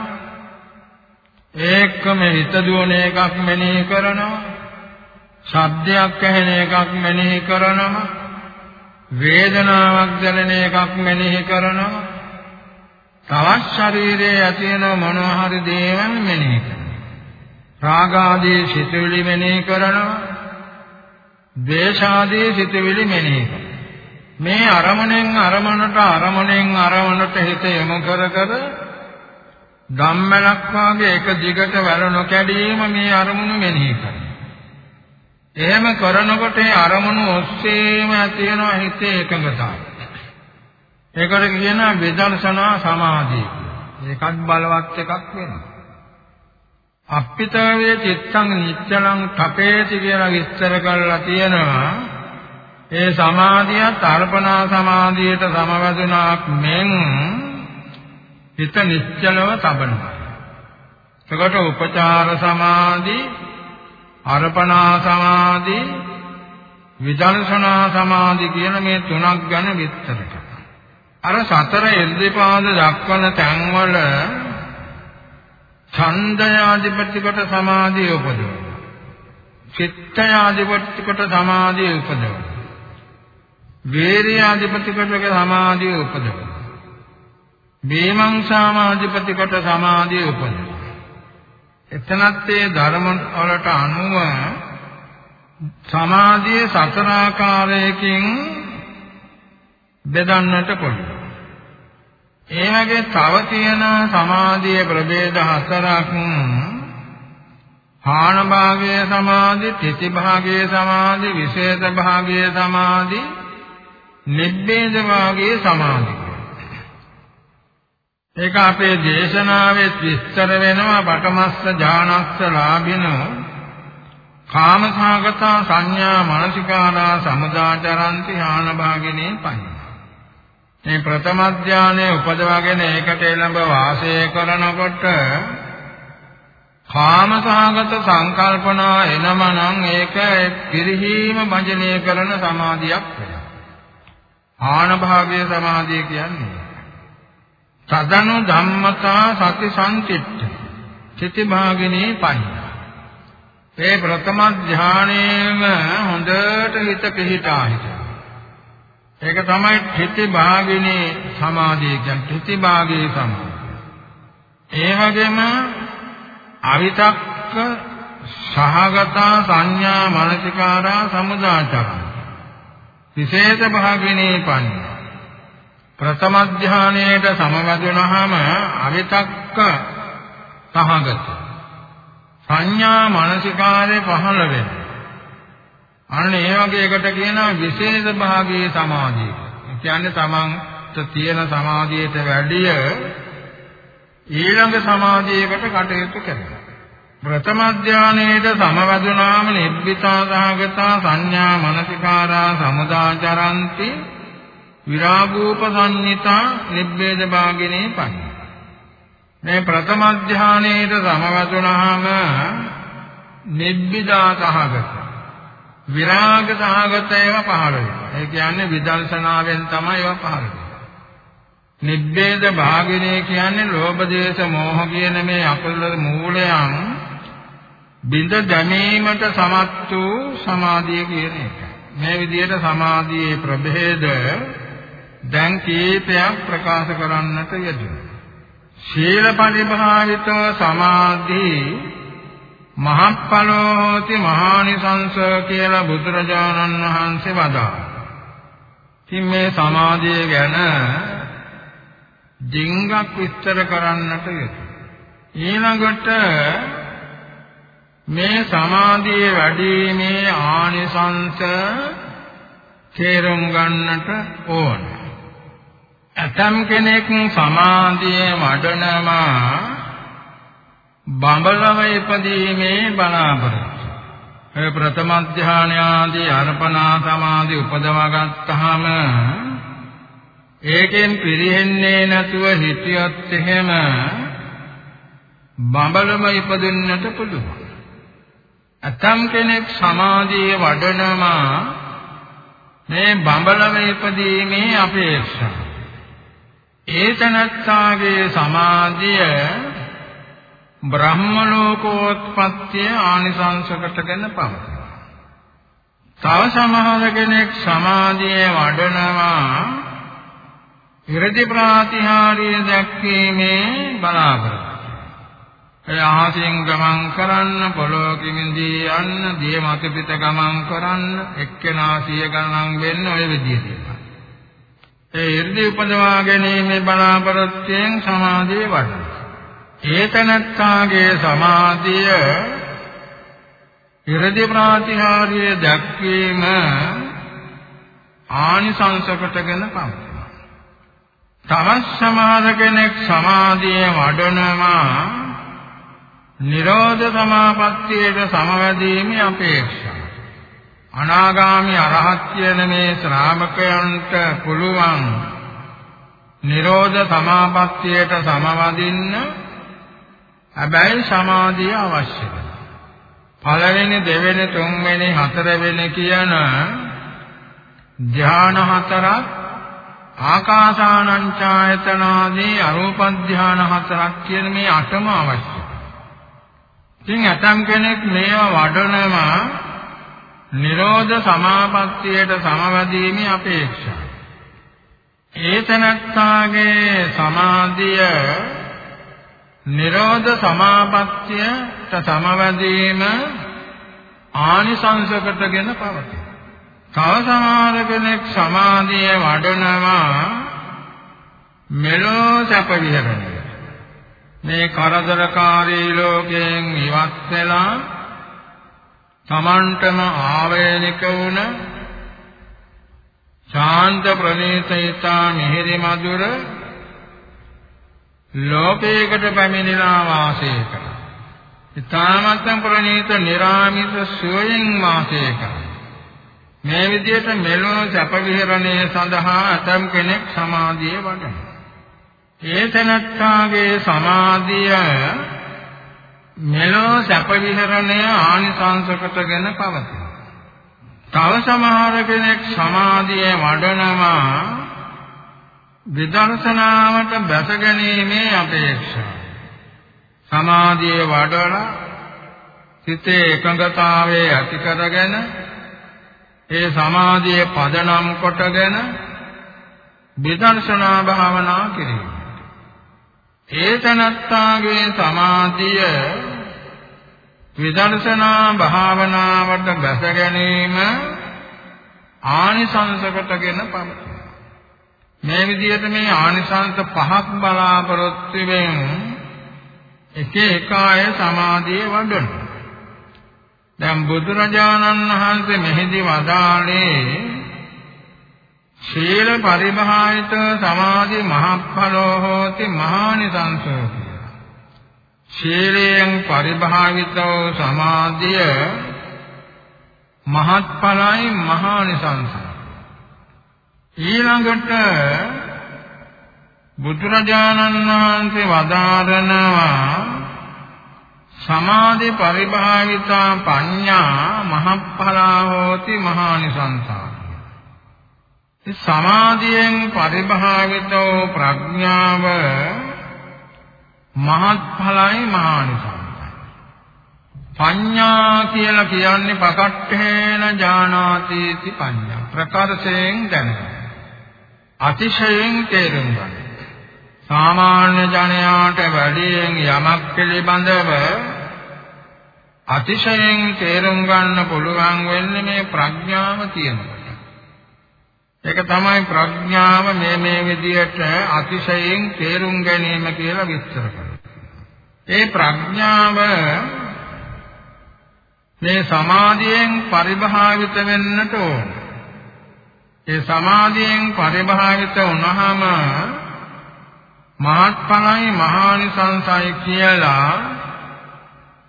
ඒකම හිත දුවන එකක් මෙනෙහි කරනවා ශබ්දයක් ඇහෙන එකක් මෙනෙහි කරනවා වේදනාවක් දැනෙන එකක් මෙනෙහි කරනවා තවත් ශරීරයේ ඇති වෙන මොනවා හරි දේවල් මෙනෙහි කරනවා රාගාදී සිතුවිලි මෙනෙහි කරනවා ද්වේෂාදී සිතුවිලි මෙනෙහි කරනවා මේ අරමුණෙන් අරමුණට අරමුණෙන් අරමුණට හිත යොමු කර කර ධම්මලක් වාගේ එක දිගට වැළ නොකැඩීම මේ අරමුණු මෙනෙහි කරනවා එහෙම කරනකොට ඒ අරමුණු ඔස්සේම ඇති වෙන හිතේ එකඟතාවය. ඒකට කියනවා විදර්ශනා සමාධිය කියලා. ඒකත් බලවත් එකක් වෙනවා. අප්පිතවේ චිත්තං නිච්චලං තපේති කියලා විස්තර කරලා තියෙනවා. ඒ සමාධියත් අර්පණා සමාධියට සමවැදුනාක් මෙන් හිත නිශ්චලව තබනවා. එතකොට උපචාර සමාධි අර්පණා සමාධි විදර්ශනා සමාධි කියන මේ තුනක් ගැන විස්තර අර සතර ඉර්ධිපාද දක්වන තැන්වල ඡන්දයාධිපති කොට සමාධිය උපදවන. චිත්තයාධිපති කොට සමාධිය උපදවන. වේරියාධිපති කොට සමාධිය උපදවන. බේමංසාමාධිපති කොට සමාධිය උපදවන. එතනත් ඒ ධර්ම වලට අනුව සමාධියේ සතර ආකාරයකින් බෙදන්නට පුළුවන්. ඒ වගේ තව තියෙන සමාධියේ ප්‍රභේද හතරක් හාන භාගයේ සමාධි, තිති භාගයේ සමාධි, විශේෂ භාගයේ සමාධි, නිබ්බේද භාගයේ සමාධි. ඒක අපේ දේශනාවේ විස්තර වෙනවා පඨමස්ස ඥානස්ස ලාභිනෝ කාමසහගත සංඥා මානසිකානා සමුදාචරಂತಿ ඥාන භාගිනේ පයි. මේ ප්‍රථම ඥානයේ උපදවාගෙන ඒකට එළඹ වාසය කරනකොට කාමසහගත සංකල්පනා එනම නම් ඒක පිරිහීම භජනය කරන සමාධියක් වෙනවා. ආන භාගයේ සමාධිය කියන්නේ තදනු ධම්මතා සති සංකිට්ඨ චිති භාගිනේ පඤ්ඤා ඒ ප්‍රථම ධානයේම හොඳට හිත පිහිටා හිටියා ඒක තමයි චිති භාගිනේ සමාධිය කියන්නේ. චිති භාගයේ සමාධිය. ඒ වගේම අවිතක්ක සහගතා සංඥා මනසිකාරා සමුදාචරණ විශේෂ භාගිනේ පඤ්ඤා. ප්‍රථම ධානයේට සමවැදුනහම අවිතක්ක සහගත. සංඥා මානසිකාරේ පහළ වෙනවා. අන්න ඒ වගේ එකට කියනවා විශේෂ භාගයේ සමාධිය. ඒ කියන්නේ තමන්ට තියෙන සමාධියට වැඩිය ඊළඟ සමාධියකට කටයුතු කරනවා. ප්‍රථම ධානයේට සමවැදුනාම නිබ්බිතා සහගතා සංඥා මානසිකාරා සමුදාචරಂತಿ විරාගෝපසඤ්ඤිතා නිබ්බේද භාගිනේ පඤ්ඤා මේ ප්‍රථම ධානයේට සමවතුනහම නිබ්බිදා සහගත විරාග සහගත ඒවා පහළ වෙනවා. ඒ කියන්නේ විදර්ශනාවෙන් තමයි ඒවා පහළ වෙන්නේ. නිබ්බේද භාගිනේ කියන්නේ ලෝභ දේශ මොහ කියන මේ අකුල මූලයන් බිඳ දැමීමට සමත් වූ සමාධිය කියන එක. මේ විදිහට සමාධියේ ප්‍රභේද දැන් කීපයක් ප්‍රකාශ කරන්නට යෙදුණා. ශීල පරිභාවිත සමාධි මහප්පලෝ හෝති මහානිසංස කියලා බුදුරජාණන් වහන්සේ වදා. ඉතින් මේ සමාධිය ගැන ඩිංගක් විස්තර කරන්නට යුතුය. ඊළඟට මේ සමාධියේ වැඩිමේ ආනිසංස තේරුම් ගන්නට ඕනේ. ඇතම් කෙනෙක් සමාධිය වඩනවා බඹලව ඉපදීමේ බලාපොරොත්තු. ඒ ප්‍රථම ධානය ආදී අර්පණා සමාධි උපදවා ගත්තාම ඒකෙන් පිරෙන්නේ නැතුව හිතියොත් එහෙම බඹලම ඉපදෙන්නට පුළුවන්. ඇතම් කෙනෙක් සමාධිය වඩනවා මේ බඹලම ඉපදීමේ අපේක්ෂාව. ඒ තනත්තාගේ සමාධිය බ්‍රහ්ම ලෝකෝත්පත්තිය ආනිසංසකටගෙන පවතී. තව සමහර කෙනෙක් සමාධිය වඩනවා ඉරදි ප්‍රාතිහාර්ය දැක්වීමේ බලාපොරොත්තු. ඒ අහසින් ගමන් කරන්න පොළොවකින්දී යන්න දිය මත පිට ගමන් කරන්න එක්කෙනා සිය ගණන් වෙන්න ඔය විදිහට. ඒ 이르දි උපදවා ගැනීමේ බලාපොරොත්තුෙන් සමාධිය වඩනවා. ඒතනත්තාගේ සමාධිය ඉරදි ප්‍රාතිහාර්ය දැක්වීම ආනිසංසකටගෙන පවතිනවා. තවත් සමහර කෙනෙක් සමාධිය වඩනවා නිරෝධ සමාපත්තියට සමවැදීමේ අපේක්ෂා. අනාගාමි අරහත් කියන මේ ශ්‍රාමකයන්ට පුළුවන් නිරෝධ සමාපත්තියට සමවදින්න හැබැයි සමාධිය අවශ්‍යයි. පළවෙනි දෙවෙනි තුන්වෙනි හතරවෙනි කියන ධ්‍යාන හතරක් ආකාසානං ඡායතනාදී අරූප ධ්‍යාන හතරක් කියන මේ අටම අවශ්‍යයි. ඉතින් ඇතම් කෙනෙක් මේවා වඩනවා නිරෝධ සමාපත්තියට සමවැදීමේ අපේක්ෂා. ඒතනත්තාගේ සමාධිය නිරෝධ සමාපත්තියට සමවැදීම ආනිසංසකටගෙන පවතී. තව සමහර කෙනෙක් සමාධිය වඩනවා මෙලෝ සැප විහරණය. මේ කරදරකාරී ලෝකයෙන් ඉවත් වෙලා තමන්ටම ආවේනික වුණ ශාන්ත ප්‍රණීතයිතා මිහිරි මధుර ලෝකයකට පැමිණලා වාසය කරා. ඊ타මත්ම ප්‍රණීත නිරාමිත සුවයෙන් වාසය කරා. මේ විදිහට මෙලොව සැප විහරණය සඳහා අතම් කෙනෙක් සමාධිය වඩනවා. ඒ තනත්තාගේ සමාධිය මෙලෝ සැප විහරණය ආනිසංසකටගෙන පවතී. තව සමහර කෙනෙක් සමාධිය වඩනවා විදර්ශනාවට බැස ගැනීමේ අපේක්ෂාව සමාධියේ වඩලා සිතේ එකඟතාවයේ ඇති කරගෙන ඒ සමාධියේ පදනම් කොටගෙන විදර්ශනා භාවනා කිරීම. ඒ තනත්තාගේ සමාධිය විදර්ශනා භාවනාවට බැස ගැනීම ආනිසංසකටගෙන පවතී. මේ විදිහට මේ ආනිසංස පහක් බලාපොරොත්තු වෙන එක එක අය සමාධිය වඩනවා. දැන් බුදුරජාණන් වහන්සේ මෙහිදී වදාළේ ශීල පරිභාවිත සමාධි මහඵලෝ හෝති මහානිසංසෝ කියලා. ශීලයෙන් පරිභාවිතෝ සමාධිය මහත්ඵලයි මහානිසංසයි. ඊළඟට බුදුරජාණන් වහන්සේ වදාරනවා සමාධි පරිභාවිතා පඤ්ඤා මහප්පලා හෝති මහානිසංසා සමාධියෙන් පරිභාවිතෝ ප්‍රඥාව මහත්ඵලයි මහානිසංසයි පඤ්ඤා කියලා කියන්නේ පකට්ඨේන ඥානාති इति පඤ්ඤා. ප්‍රකාශයෙන් දැනගන්න. අතිශයින් තේරුම් ගන්න සාමාන්‍ය ජනයාට වැඩියෙන් යමක් පිළිබඳව අතිශයින් තේරුම් ගන්න පුළුවන් වෙන්නේ මේ ප්‍රඥාව තියෙනකොට. ඒක තමයි ප්‍රඥාව මේ මේ විදියට අතිශයින් තේරුම් ගැනීම කියලා විස්තර ඒ ප්‍රඥාව මේ සමාධියෙන් පරිභාවිත වෙන්නට ඕන. ඒ සමාධියෙන් පරිභාවිත වුණාම මහත්ඵලයි මහානිසංසයි කියලා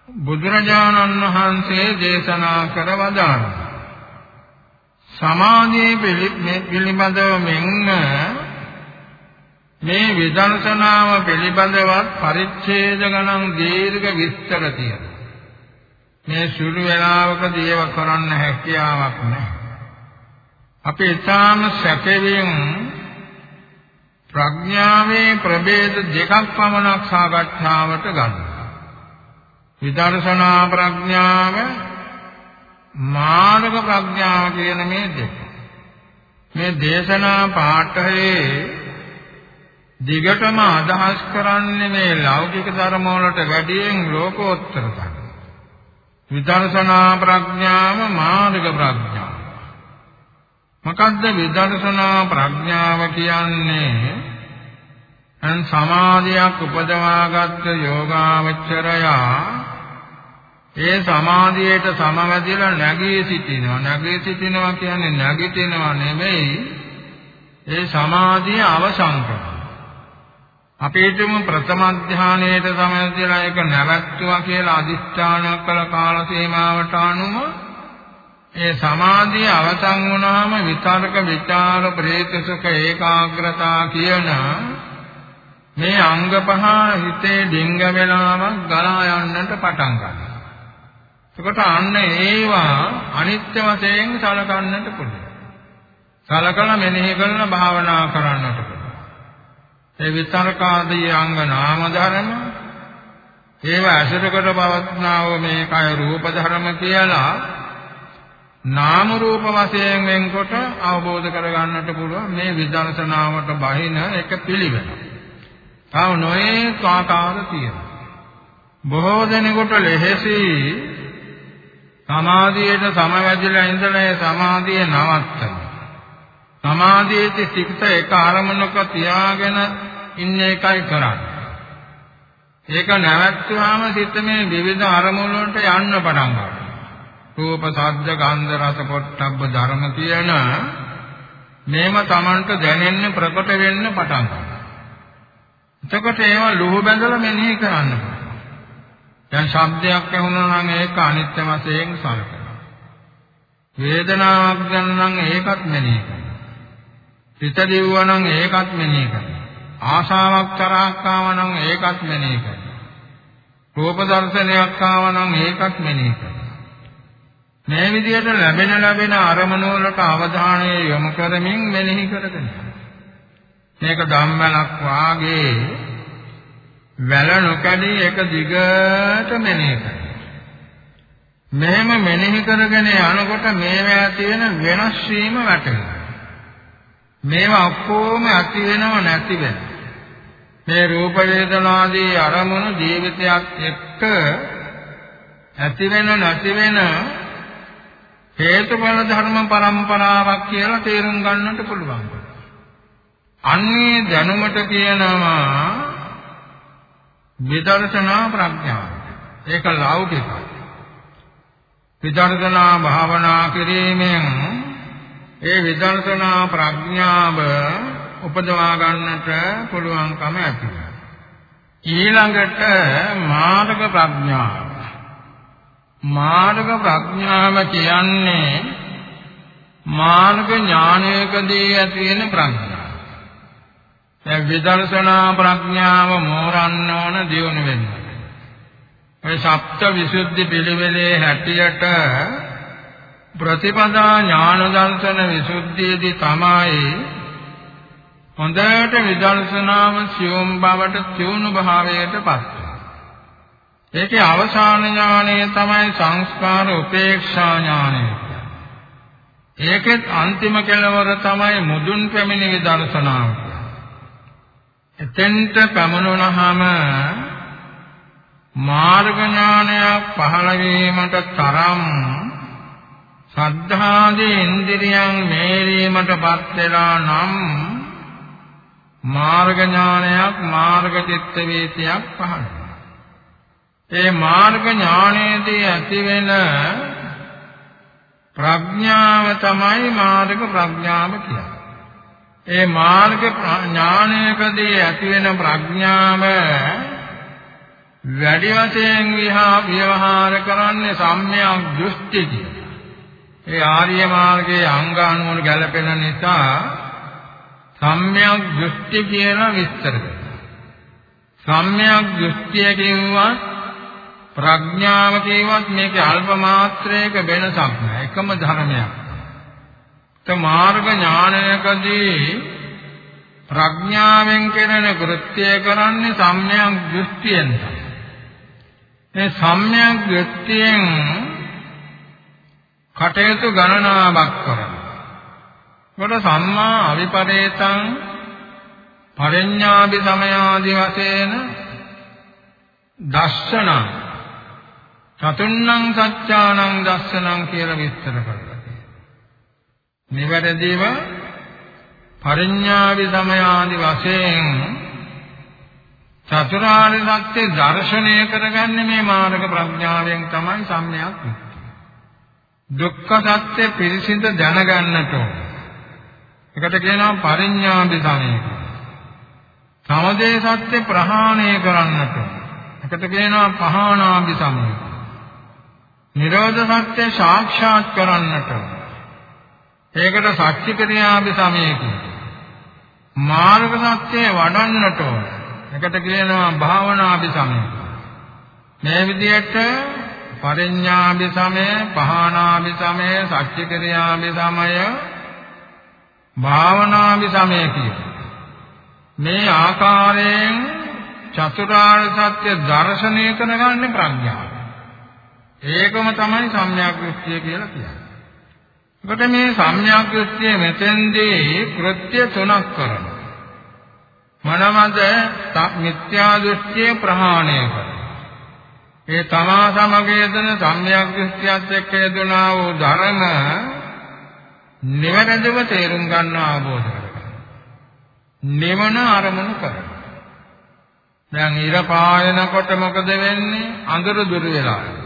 බුදුරජාණන් වහන්සේ දේශනා කර වදාළා. සමාධියේ පිළිබඳව මෙන්න මේ විදර්ශනාව පිළිබඳවත් පරිච්ඡේද ගණන් දීර්ඝ විස්තර තියෙනවා. මේ සුළු වේලාවකදී ඒව කරන්න හැකියාවක් නැහැ. අපි ඊටාම සැකයෙන් ප්‍රඥාවේ ප්‍රභේද දෙකක් පමණක් සාකච්ඡාවට ගන්නවා. විදර්ශනා ප්‍රඥාව මාර්ග ප්‍රඥාව කියන මේ දෙක. මේ දේශනා පාඨයේ දිගටම අදහස් කරන්නේ මේ ලෞකික ධර්ම වලට වැඩියෙන් ලෝකෝත්තර ධර්ම. විදර්ශනා ප්‍රඥාව මාර්ග ප්‍රඥාව. මොකද්ද විදර්ශනා ප්‍රඥාව කියන්නේ? අන් සමාධියක් උපදවාගත් යෝගාවචරයා ඒ සමාධියට සමවැදිලා නැගී සිටිනවා. නැගී සිටිනවා කියන්නේ නැගිටිනවා නෙමෙයි. ඒ සමාධිය අවසන් කරනවා. අපේටම ප්‍රථම ධානයේට සමවැදිලා ඒක නැවැත්තුවා කියලා අදිස්ථාන කළ කාල සීමාවට අනුව ඒ සමාධිය අවසන් වුණාම විතර්ක විචාර ප්‍රේත සුඛ ඒකාග්‍රතා කියන මේ අංග පහ හිතේ ඩිංග වෙලාම ගලා යන්නට පටන් ගන්නවා. එතකොට අන්න ඒවා අනිත්‍ය වශයෙන් සලකන්නට පුළුවන්. සලකලා මෙනෙහි කරන භාවනා කරන්නට පුළුවන්. ඒ විතර්කාදී අංග නාම ධර්ම ඒවා ඇසුරකට පවත්නාව මේ කය රූප ධර්ම කියලා නාම රූප වශයෙන් වෙන්කොට අවබෝධ කරගන්නට පුළුවන් මේ විදර්ශනාවට බහින එක පිළිවෙල. තව නොයේ ආකාර තියෙනවා. බොහෝ දෙනෙකුට ලෙහෙසි සමාධියට සමවැදිලා ඉඳලා ඒ සමාධිය නවත්තන. සමාධියේ සිත එක අරමුණක තියාගෙන ඉන්න එකයි කරන්නේ. ඒක නැවැත්තුවාම සිත මේ විවිධ අරමුණු වලට යන්න පටන් ගන්නවා. රූප, ශබ්ද, ගන්ධ, රස, පොට්ටබ්බ ධර්ම කියන මේම Tamanට දැනෙන්න ප්‍රකට වෙන්න පටන් ගන්නවා. එතකොට ඒවා ලුහු බැඳලා මෙනෙහි කරන්න දැන් ශබ්දයක් ඇහුණා නම් ඒක අනිත්‍ය වශයෙන් සලකනවා. වේදනාවක් ගන්න නම් ඒකත් මෙනෙහි කරනවා. හිත දිවුවා නම් ඒකත් මෙනෙහි කරනවා. ආශාවක් තරහක් ආව නම් ඒකත් මෙනෙහි කරනවා. රූප දර්ශනයක් ආව නම් ඒකත් මෙනෙහි කරනවා. මේ විදිහට ලැබෙන ලැබෙන අරමුණු වලට අවධානය යොමු කරමින් මෙනෙහි කරගෙන මේක ධම්මලක් වාගේ වැල නොකඩී එක දිගට මෙනෙහි කරනවා. මෙහෙම මෙනෙහි කරගෙන යනකොට මේවා තියෙන වෙනස් වීම වැටෙනවා. මේවා ඔක්කොම ඇති වෙනව නැති වෙනවා. මේ රූප වේදනාදී අරමුණු ජීවිතයක් එක්ක ඇති වෙන නැති වෙන හේතුඵල ධර්ම පරම්පරාවක් කියලා තේරුම් ගන්නට පුළුවන්. අන්නේ දැනුමට කියනවා විදර්ශනා ප්‍රඥාව. ඒක ලෞකිකයි. විදර්ශනා භාවනා කිරීමෙන් ඒ විදර්ශනා ප්‍රඥාව උපදවා ගන්නට පුළුවන්කම ඇති ඊළඟට මාර්ග ප්‍රඥාව මාර්ග ප්‍රඥාව කියන්නේ මාර්ග ඥානයකදී ඇති වෙන ප්‍රඥාව. දැන් විදර්ශනා ප්‍රඥාව මෝරන්න ඕන දියුණු වෙන්න. ඒ සප්ත විසුද්ධි පිළිවෙලේ හැටියට ප්‍රතිපදා ඥාන දර්ශන විසුද්ධියේදී තමයි හොඳට විදර්ශනාව සියුම් බවට තියුණු භාවයට පත් ඒකේ අවසාන ඥානය තමයි සංස්කාර උපේක්ෂා ඥානය. ඒකෙත් අන්තිම කෙලවර තමයි මුදුන් පැමිණි විදර්ශනාව. එතෙන්ට පැමුණුනහම මාර්ග ඥානයක් පහළ වීමට තරම් සද්ධාදී ඉන්ද්‍රියන් මේරීමටපත් වෙලා නම් මාර්ග ඥානයක් මාර්ග චිත්ත වේතියක් පහළ ඒ මාර්ග ඥානයේදී ඇතිවෙන ප්‍රඥාව තමයි මාර්ග ප්‍රඥාව කියන්නේ. ඒ මාර්ග ඥානයකදී ඇතිවෙන ප්‍රඥාව වැඩි වශයෙන් විහා ව්‍යවහාර කරන්නේ සම්‍යක් දෘෂ්ටි කියලා. ඒ ආර්ය මාර්ගයේ අංග අනුවල ගැලපෙන නිසා සම්‍යක් දෘෂ්ටි කියලා විස්තර කරනවා. සම්‍යක් දෘෂ්ටිය කියුවා ප්‍රඥාව කියවත් මේකේ අල්ප මාත්‍රයක වෙනසක් නෑ එකම ධර්මයක්. ත මාර්ග ඥානයකදී ප්‍රඥාවෙන් කෙරෙන කෘත්‍ය කරන්නේ සම්‍යක් දෘෂ්ටියෙන් තමයි. මේ සම්‍යක් දෘෂ්ටියෙන් කටයුතු ගණනාවක් කරනවා. කොට සම්මා අවිපරේතං පරිඥාභි සමයාදි වශයෙන් දර්ශනා චතුන්නම් සත්‍යානං දස්සනං කියලා විස්තර කරලා තියෙනවා. නිවැරදිව පරිඥාවි සමයාදි වශයෙන් චතුරාර්ය සත්‍ය දර්ශනය කරගන්නේ මේ මාර්ග ප්‍රඥාවෙන් තමයි සම්මයක් දුක්ඛ සත්‍ය පිරිසිඳ දැනගන්නට ඕන. ඒකට කියනවා පරිඥාවි සමය. සමදේ සත්‍ය ප්‍රහාණය කරන්නට ඕන. ඒකට කියනවා පහානාවි සමය. නිරෝධ සත්‍ය සාක්ෂාත් කරන්නට ඒකට සත්‍ය ක්‍රියාභි සමයකින් මාර්ග සත්‍ය වඩන්නට ඕන. ඒකට කියනවා භාවනාභි සමය. මේ විදිහට පරිඥාභි සමය, පහානාභි සමය, සත්‍ය ක්‍රියාභි සමය, භාවනාභි සමය කියන මේ ආකාරයෙන් චතුරාර්ය සත්‍ය දර්ශනය කරගන්නේ ප්‍රඥාව. ඒකම තමයි සම්‍යක් දෘෂ්ටිය කියලා කියන්නේ. එතකොට මේ සම්‍යක් දෘෂ්ටිය මෙතෙන්දී කෘත්‍ය තුනක් කරනවා. මනමද මිත්‍යා දෘෂ්ටිය ප්‍රහාණය කරනවා. ඒ තමා සමග යෙදෙන සම්‍යක් දෘෂ්ටියත් එක්ක යෙදුනා වූ ධර්ම නිවැරදිව තේරුම් ගන්න අවබෝධ කරගන්න. නිවන අරමුණු කරනවා. දැන් ඉර පායනකොට මොකද වෙන්නේ? අඳුර දුර වෙලා යනවා.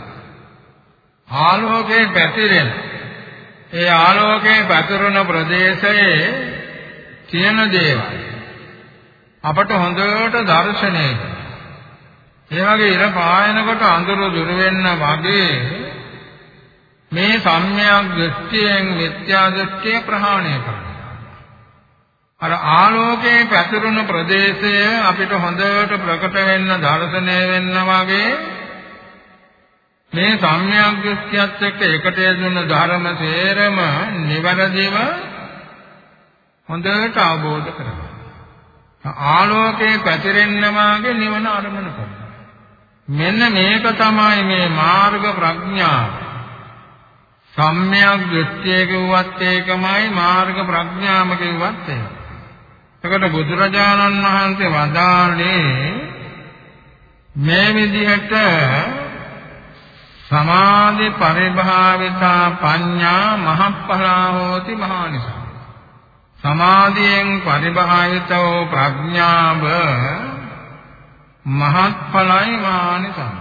ආලෝකයෙන් පැතිරෙන ඒ ආලෝකයෙන් පැතිරුණු ප්‍රදේශයේ තියෙන දේවල්. අපට හොඳට දැర్శණය ඒ වගේ ඉර පායනකොට අඳුර දුර වෙන්න වගේ මේ සම්මයක් දෘෂ්ටියෙන් මිත්‍යා දෘෂ්ටිය ප්‍රහාණය කරනවා. අර ආලෝකයේ පැතිරුණු ප්‍රදේශය අපිට හොඳට ප්‍රකට වෙන්න දැర్శණය වෙන්න වගේ මේ සම්‍යක් දෘෂ්ටියත් එක්ක එකට යෙදුණු ධර්ම සේරම නිවැරදිව හොඳට අවබෝධ කරගන්න. ආලෝකයේ පැතිරෙන්න වාගේ නිවන අරමුණු කරනවා. මෙන්න මේක තමයි මේ මාර්ග ප්‍රඥාව. සම්මයක් දෘෂ්ටිය කිව්වත් ඒකමයි මාර්ග ප්‍රඥාම කිව්වත් ඒකයි. එතකොට බුදුරජාණන් වහන්සේ වදාළේ මේ විදිහට සමාධි පරිභාවිතා පඤ්ඤා මහප්පලා හෝති මහානිසා. සමාධියෙන් පරිභාවිතෝ ප්‍රඥාව මහත්ඵලයි මහානිසා.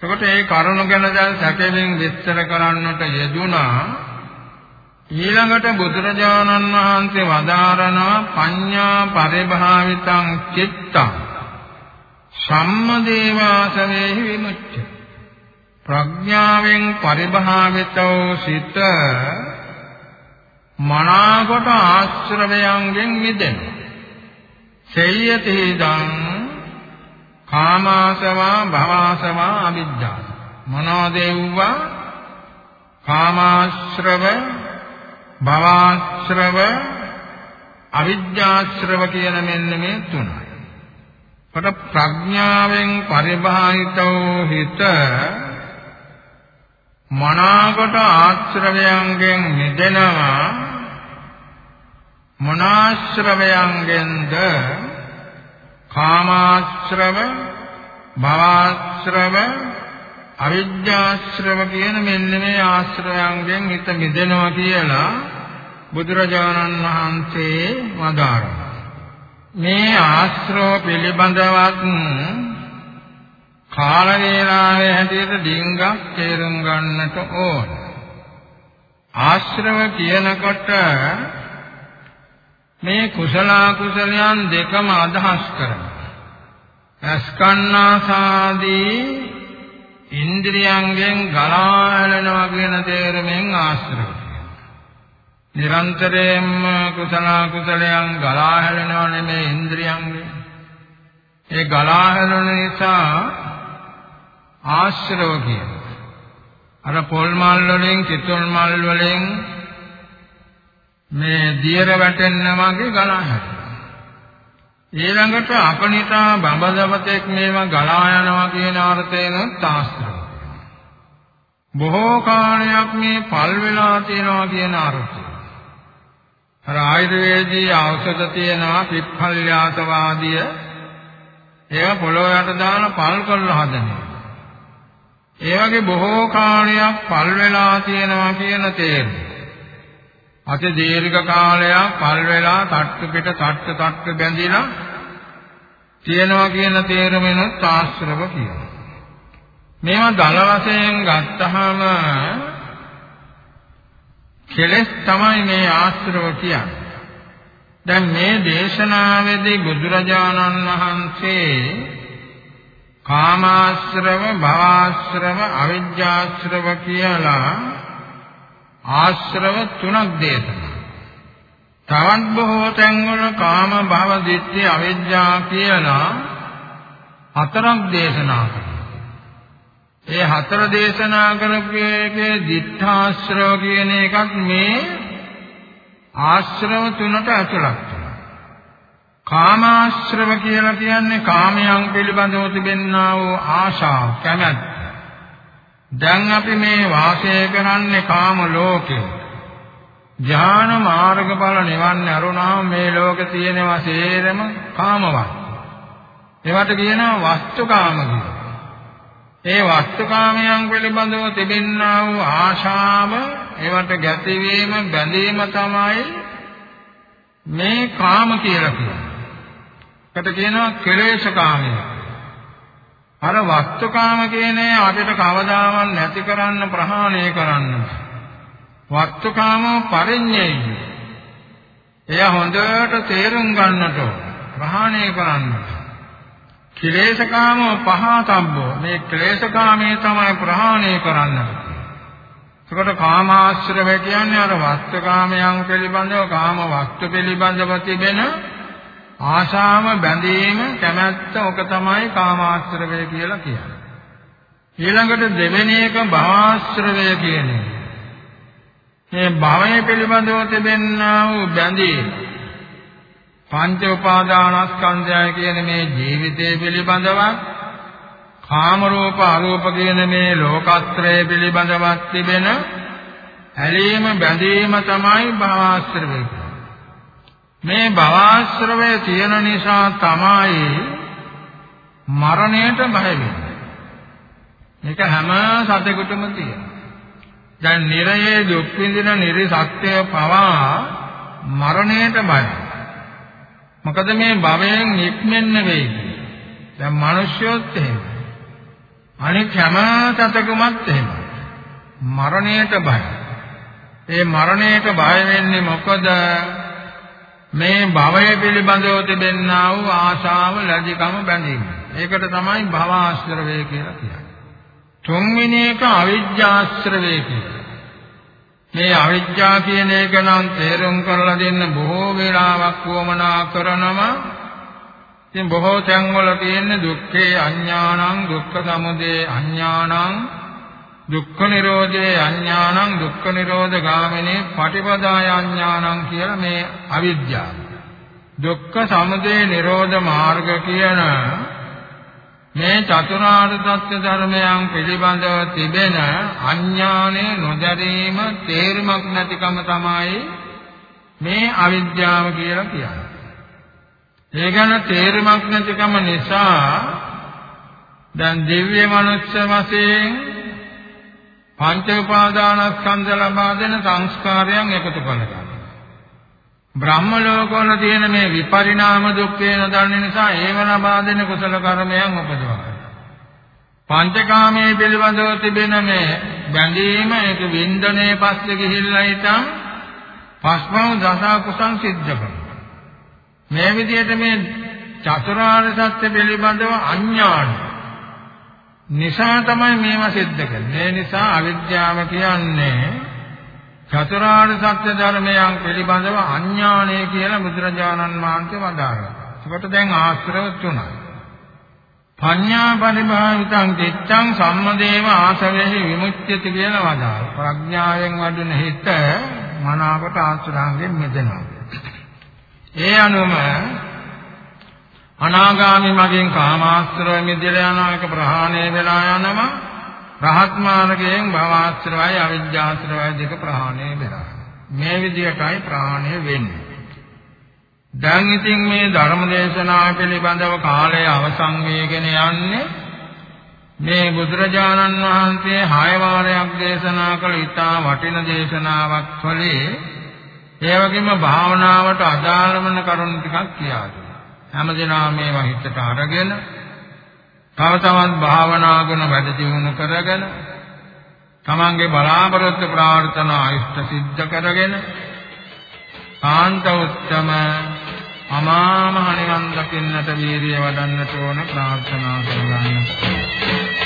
එතකොට ඒ කරුණ ගැන දැන් සැකෙමින් විස්තර කරන්නට යෙදුනා ඊළඟට බුදුරජාණන් වහන්සේ වදාරනවා පඤ්ඤා පරිභාවිතං චිත්තං. සම්මදේවාසවේහි විමුච්ඡ ප්‍රඥාවෙන් පරිභාවිතෝ සිත මනාකොට ආශ්‍රවයන්ගෙන් මිදෙනවා සෙය්‍යති දං කාමාසවා භවාසවා අවිජ්ජා මනෝදේව්වා කාමාශ්‍රව භවාශ්‍රව අවිජ්ජාශ්‍රව කියන මෙන්න මේ තුනයි. කොට ප්‍රඥාවෙන් පරිබාහිතෝ හිත මනාකොට ආශ්‍රවයන්ගෙන් මිදෙනවා මොනාශ්‍රවයන්ගෙන්ද කාමාශ්‍රව භවාශ්‍රව අවිද්‍යාශ්‍රව කියන මෙන්න මේ ආශ්‍රයයන්ගෙන් හිත මිදෙනවා කියලා බුදුරජාණන් වහන්සේ වදාරනවා. මේ ආශ්‍රව පිළිබඳවත් කාල වේලාවේ හැටියට ඩිංගක් තේරුම් ගන්නට ඕන. ආශ්‍රව කියනකොට මේ කුසල කුසලයන් දෙකම අදහස් කරනවා. අස්කන්නාසාදී ඉන්ද්‍රියයන්ගෙන් ගලා හැලෙනවා කියන තේරුමෙන් ආශ්‍රව නිරන්තරයෙන්ම කුසල කුසලයන් ගලා හැලෙනව නෙමෙයි ඉන්ද්‍රියයන්ගෙන් ඒ ගලා හැලෙන නිසා ආශ්‍රව කියනවා අර පොල් මල් වලින් කිතුල් මල් වලින් මේ දියර වැටෙන්න වගේ ගලා හැලෙනවා ඊළඟට අපනිතා බඹදවතෙක් මේවා ගලා යනවා කියන අර්ථයෙන් තාස්ත්‍ර. බොහෝ කාලයක් මේ පල් වෙලා තියෙනවා කියන අර්ථය. අර ආයුර්වේදී ඖෂධ තියෙනවා පිප්පල්යාසවාදිය ඒවා පොළොව යට දාලා පල් කරලා හදන්නේ. ඒ වගේ බොහෝ කාලයක් පල් වෙලා තියෙනවා කියන තේරුම. අති දීර්ඝ කාලයක් පල් වෙලා තට්ටු පිට තට්ටු තට්ටු බැඳිලා තියෙනවා කියන තේරුමෙනුත් ආශ්‍රව කියනවා. මේවා දල වශයෙන් ගත්තහම කෙලෙස් තමයි මේ ආශ්‍රව කියන්නේ. දැන් මේ දේශනාවේදී බුදුරජාණන් වහන්සේ කාමාශ්‍රව, භවආශ්‍රව, අවිජ්ජාශ්‍රව කියලා ආශ්‍රව තුනක් දේශනා. තවත් බොහෝ තැන්වල කාම භව දිට්ඨි අවිජ්ජා කියලා හතරක් දේශනා කරනවා. ඒ හතර දේශනා කරපු එකේ දිඨාශ්‍රව කියන එකත් මේ ආශ්‍රව තුනට ඇතුළත් වෙනවා. කාමාශ්‍රව කියලා කියන්නේ කාමයන් පිළිබඳව තිබෙනා වූ ආශාව කැමැත්ත. දැන් අපි මේ වාසය කරන්නේ කාම ලෝකේ. ඥාන මාර්ගඵල නිවන් අරුණාම මේ ලෝකේ තියෙනවා සේරම කාමවත්. ඒවට කියනවා වස්තුකාම කියලා. ඒ වස්තුකාමයන් පිළිබඳව තිබෙනා වූ ආශාව ඒවට ගැතිවීම බැඳීම තමයි මේ කාම කියලා කියන්නේ. ඒකට කියනවා කෙලේශකාමය. අර වස්තුකාම කියන්නේ අපිට කවදාවත් නැති කරන්න ප්‍රහාණය කරන්න. වස්තුකාම පරිඤ්ඤය. එය හොඳට තේරුම් ගන්නට ප්‍රහාණය කරන්න. ක්ලේශකාම පහතබ්බෝ මේ ක්ලේශකාමයේ තමයි ප්‍රහාණය කරන්නට. එතකොට කාමාශ්‍රව කියන්නේ අර වස්තුකාමයන් පිළිබඳව කාම වස්තු පිළිබඳව තිබෙන ආශාව බැඳීම කැමැත්ත ඔක තමයි කාමාශ්‍රවය කියලා කියන්නේ. ඊළඟට දෙවෙනි එක භවආශ්‍රවය කියන්නේ. මේ භවය පිළිබඳව තිබෙනා වූ බැඳීම. පංච උපාදානස්කන්ධය කියන මේ ජීවිතය පිළිබඳව කාම රූප අරූප කියන මේ ලෝකත්‍රය පිළිබඳව තිබෙන ඇලීම බැඳීම තමයි භවආශ්‍රවය මේ භවආශ්‍රවය තියෙන නිසා තමයි මරණයට බය වෙන්නේ. මේක හැම සතෙකුටම තියෙනවා. දැන් නිරයේ දුක් විඳින නිරි සත්‍යය පවා මරණයට බයයි. මොකද මේ භවයෙන් නික්මෙන්න වෙයි දැන් මිනිස්සුත් එහෙම. අනික හැම සතෙකුමත් එහෙම. මරණයට බයයි. ඒ මරණයට බය වෙන්නේ මොකද? මේ භවය පිළිබඳව තිබෙනා වූ ආශාව, ලැජිකම, බැඳීම. ඒකට තමයි භවආශ්‍රවය කියලා කියන්නේ. තුන්වෙනි එක අවිජ්ජාශ්‍රවය කියලා. මේ අවිජ්ජා කියන එක නම් තේරුම් කරලා දෙන්න බොහෝ වෙලාවක් වමනා කරනවා. ඉතින් බොහෝ තැන්වල තියෙන දුක්ඛේ අඥානං, දුක්ඛ සමුදය අඥානං දුක්ඛ නිරෝධේ අඥානං දුක්ඛ නිරෝධ ගාමිනී පටිපදාය අඥානං කියලා මේ අවිද්‍යාව. දුක්ඛ සමුදය නිරෝධ මාර්ග කියන මේ චතුරාර්ය සත්‍ය ධර්මයන් පිළිබඳව තිබෙන අඥානය නොදැරීම තේරුමක් නැතිකම තමයි මේ අවිද්‍යාව කියලා කියන්නේ. ඒ ගැන තේරුමක් නැතිකම නිසා දැන් දිව්‍ය මනුෂ්‍ය වශයෙන් පංච උපාදානස්කන්ධ ලබා දෙන සංස්කාරයන් එකතු කරගන්න. බ්‍රහ්ම ලෝකවල තියෙන මේ විපරිණාම දුක්ඛේ නොදන්න නිසා ඒව ලබා දෙන කුසල කර්මයන් උපදවනවා. පංචකාමයේ පිළිබඳව තිබෙන මේ බැඳීම ඒක වින්දනයේ පස්සේ ගිහිල්ලා හිටන් පස්මව දස කුසං සිද්ධ කරනවා. මේ විදිහට මේ චතුරාර්ය සත්‍ය පිළිබඳව අඥානයි නිසා තමයි මේවා සිද්ධ කරන්නේ. ඒ නිසා අවිද්‍යාව කියන්නේ චතුරාර්ය සත්‍ය ධර්මයන් පිළිබඳව අඥානය කියලා බුදුරජාණන් වහන්සේ වදාළා. ඒකට දැන් ආශ්‍රව තුනයි. පඤ්ඤා පරිභාවිතං චිත්තං සම්මදේව ආසවෙහි විමුක්තිය කියලා වදාළා. ප්‍රඥාවෙන් වඩන හිත මනාවට ආශ්‍රාංගෙන් මිදෙනවා. ඒ අනුම අනාගාමී මගෙන් කාමාශ්‍රය මිදලා යනවා එක ප්‍රහාණය වෙලා යනවා. රහත් මාර්ගයෙන් භවආශ්‍රයයි අවිජ්ජාශ්‍රයයි දෙක ප්‍රහාණය වෙලා. මේ විදියටයි ප්‍රහාණය වෙන්නේ. දැන් ඉතින් මේ ධර්ම දේශනාව පිළිබඳව කාලය අවසන් වේගෙන යන්නේ මේ බුදුරජාණන් වහන්සේ හය වාරයක් දේශනා කළ ඉතා වටින දේශනාවක් කළේ ඒ වගේම භාවනාවට අදාළ වන කරුණු ටිකක් කියා දුන්නා හැමදෙනා මේවා හිතට අරගෙන තව තවත් භාවනා ගුණ වැඩ දියුණු කරගෙන තමන්ගේ බලාපොරොත්තු ප්‍රාර්ථනා ඉෂ්ට සිද්ධ කරගෙන කාන්ත උත්තම අමා මහ නිවන් දකින්නට වීර්යය වඩන්නට ඕන ප්‍රාර්ථනා කරගන්න.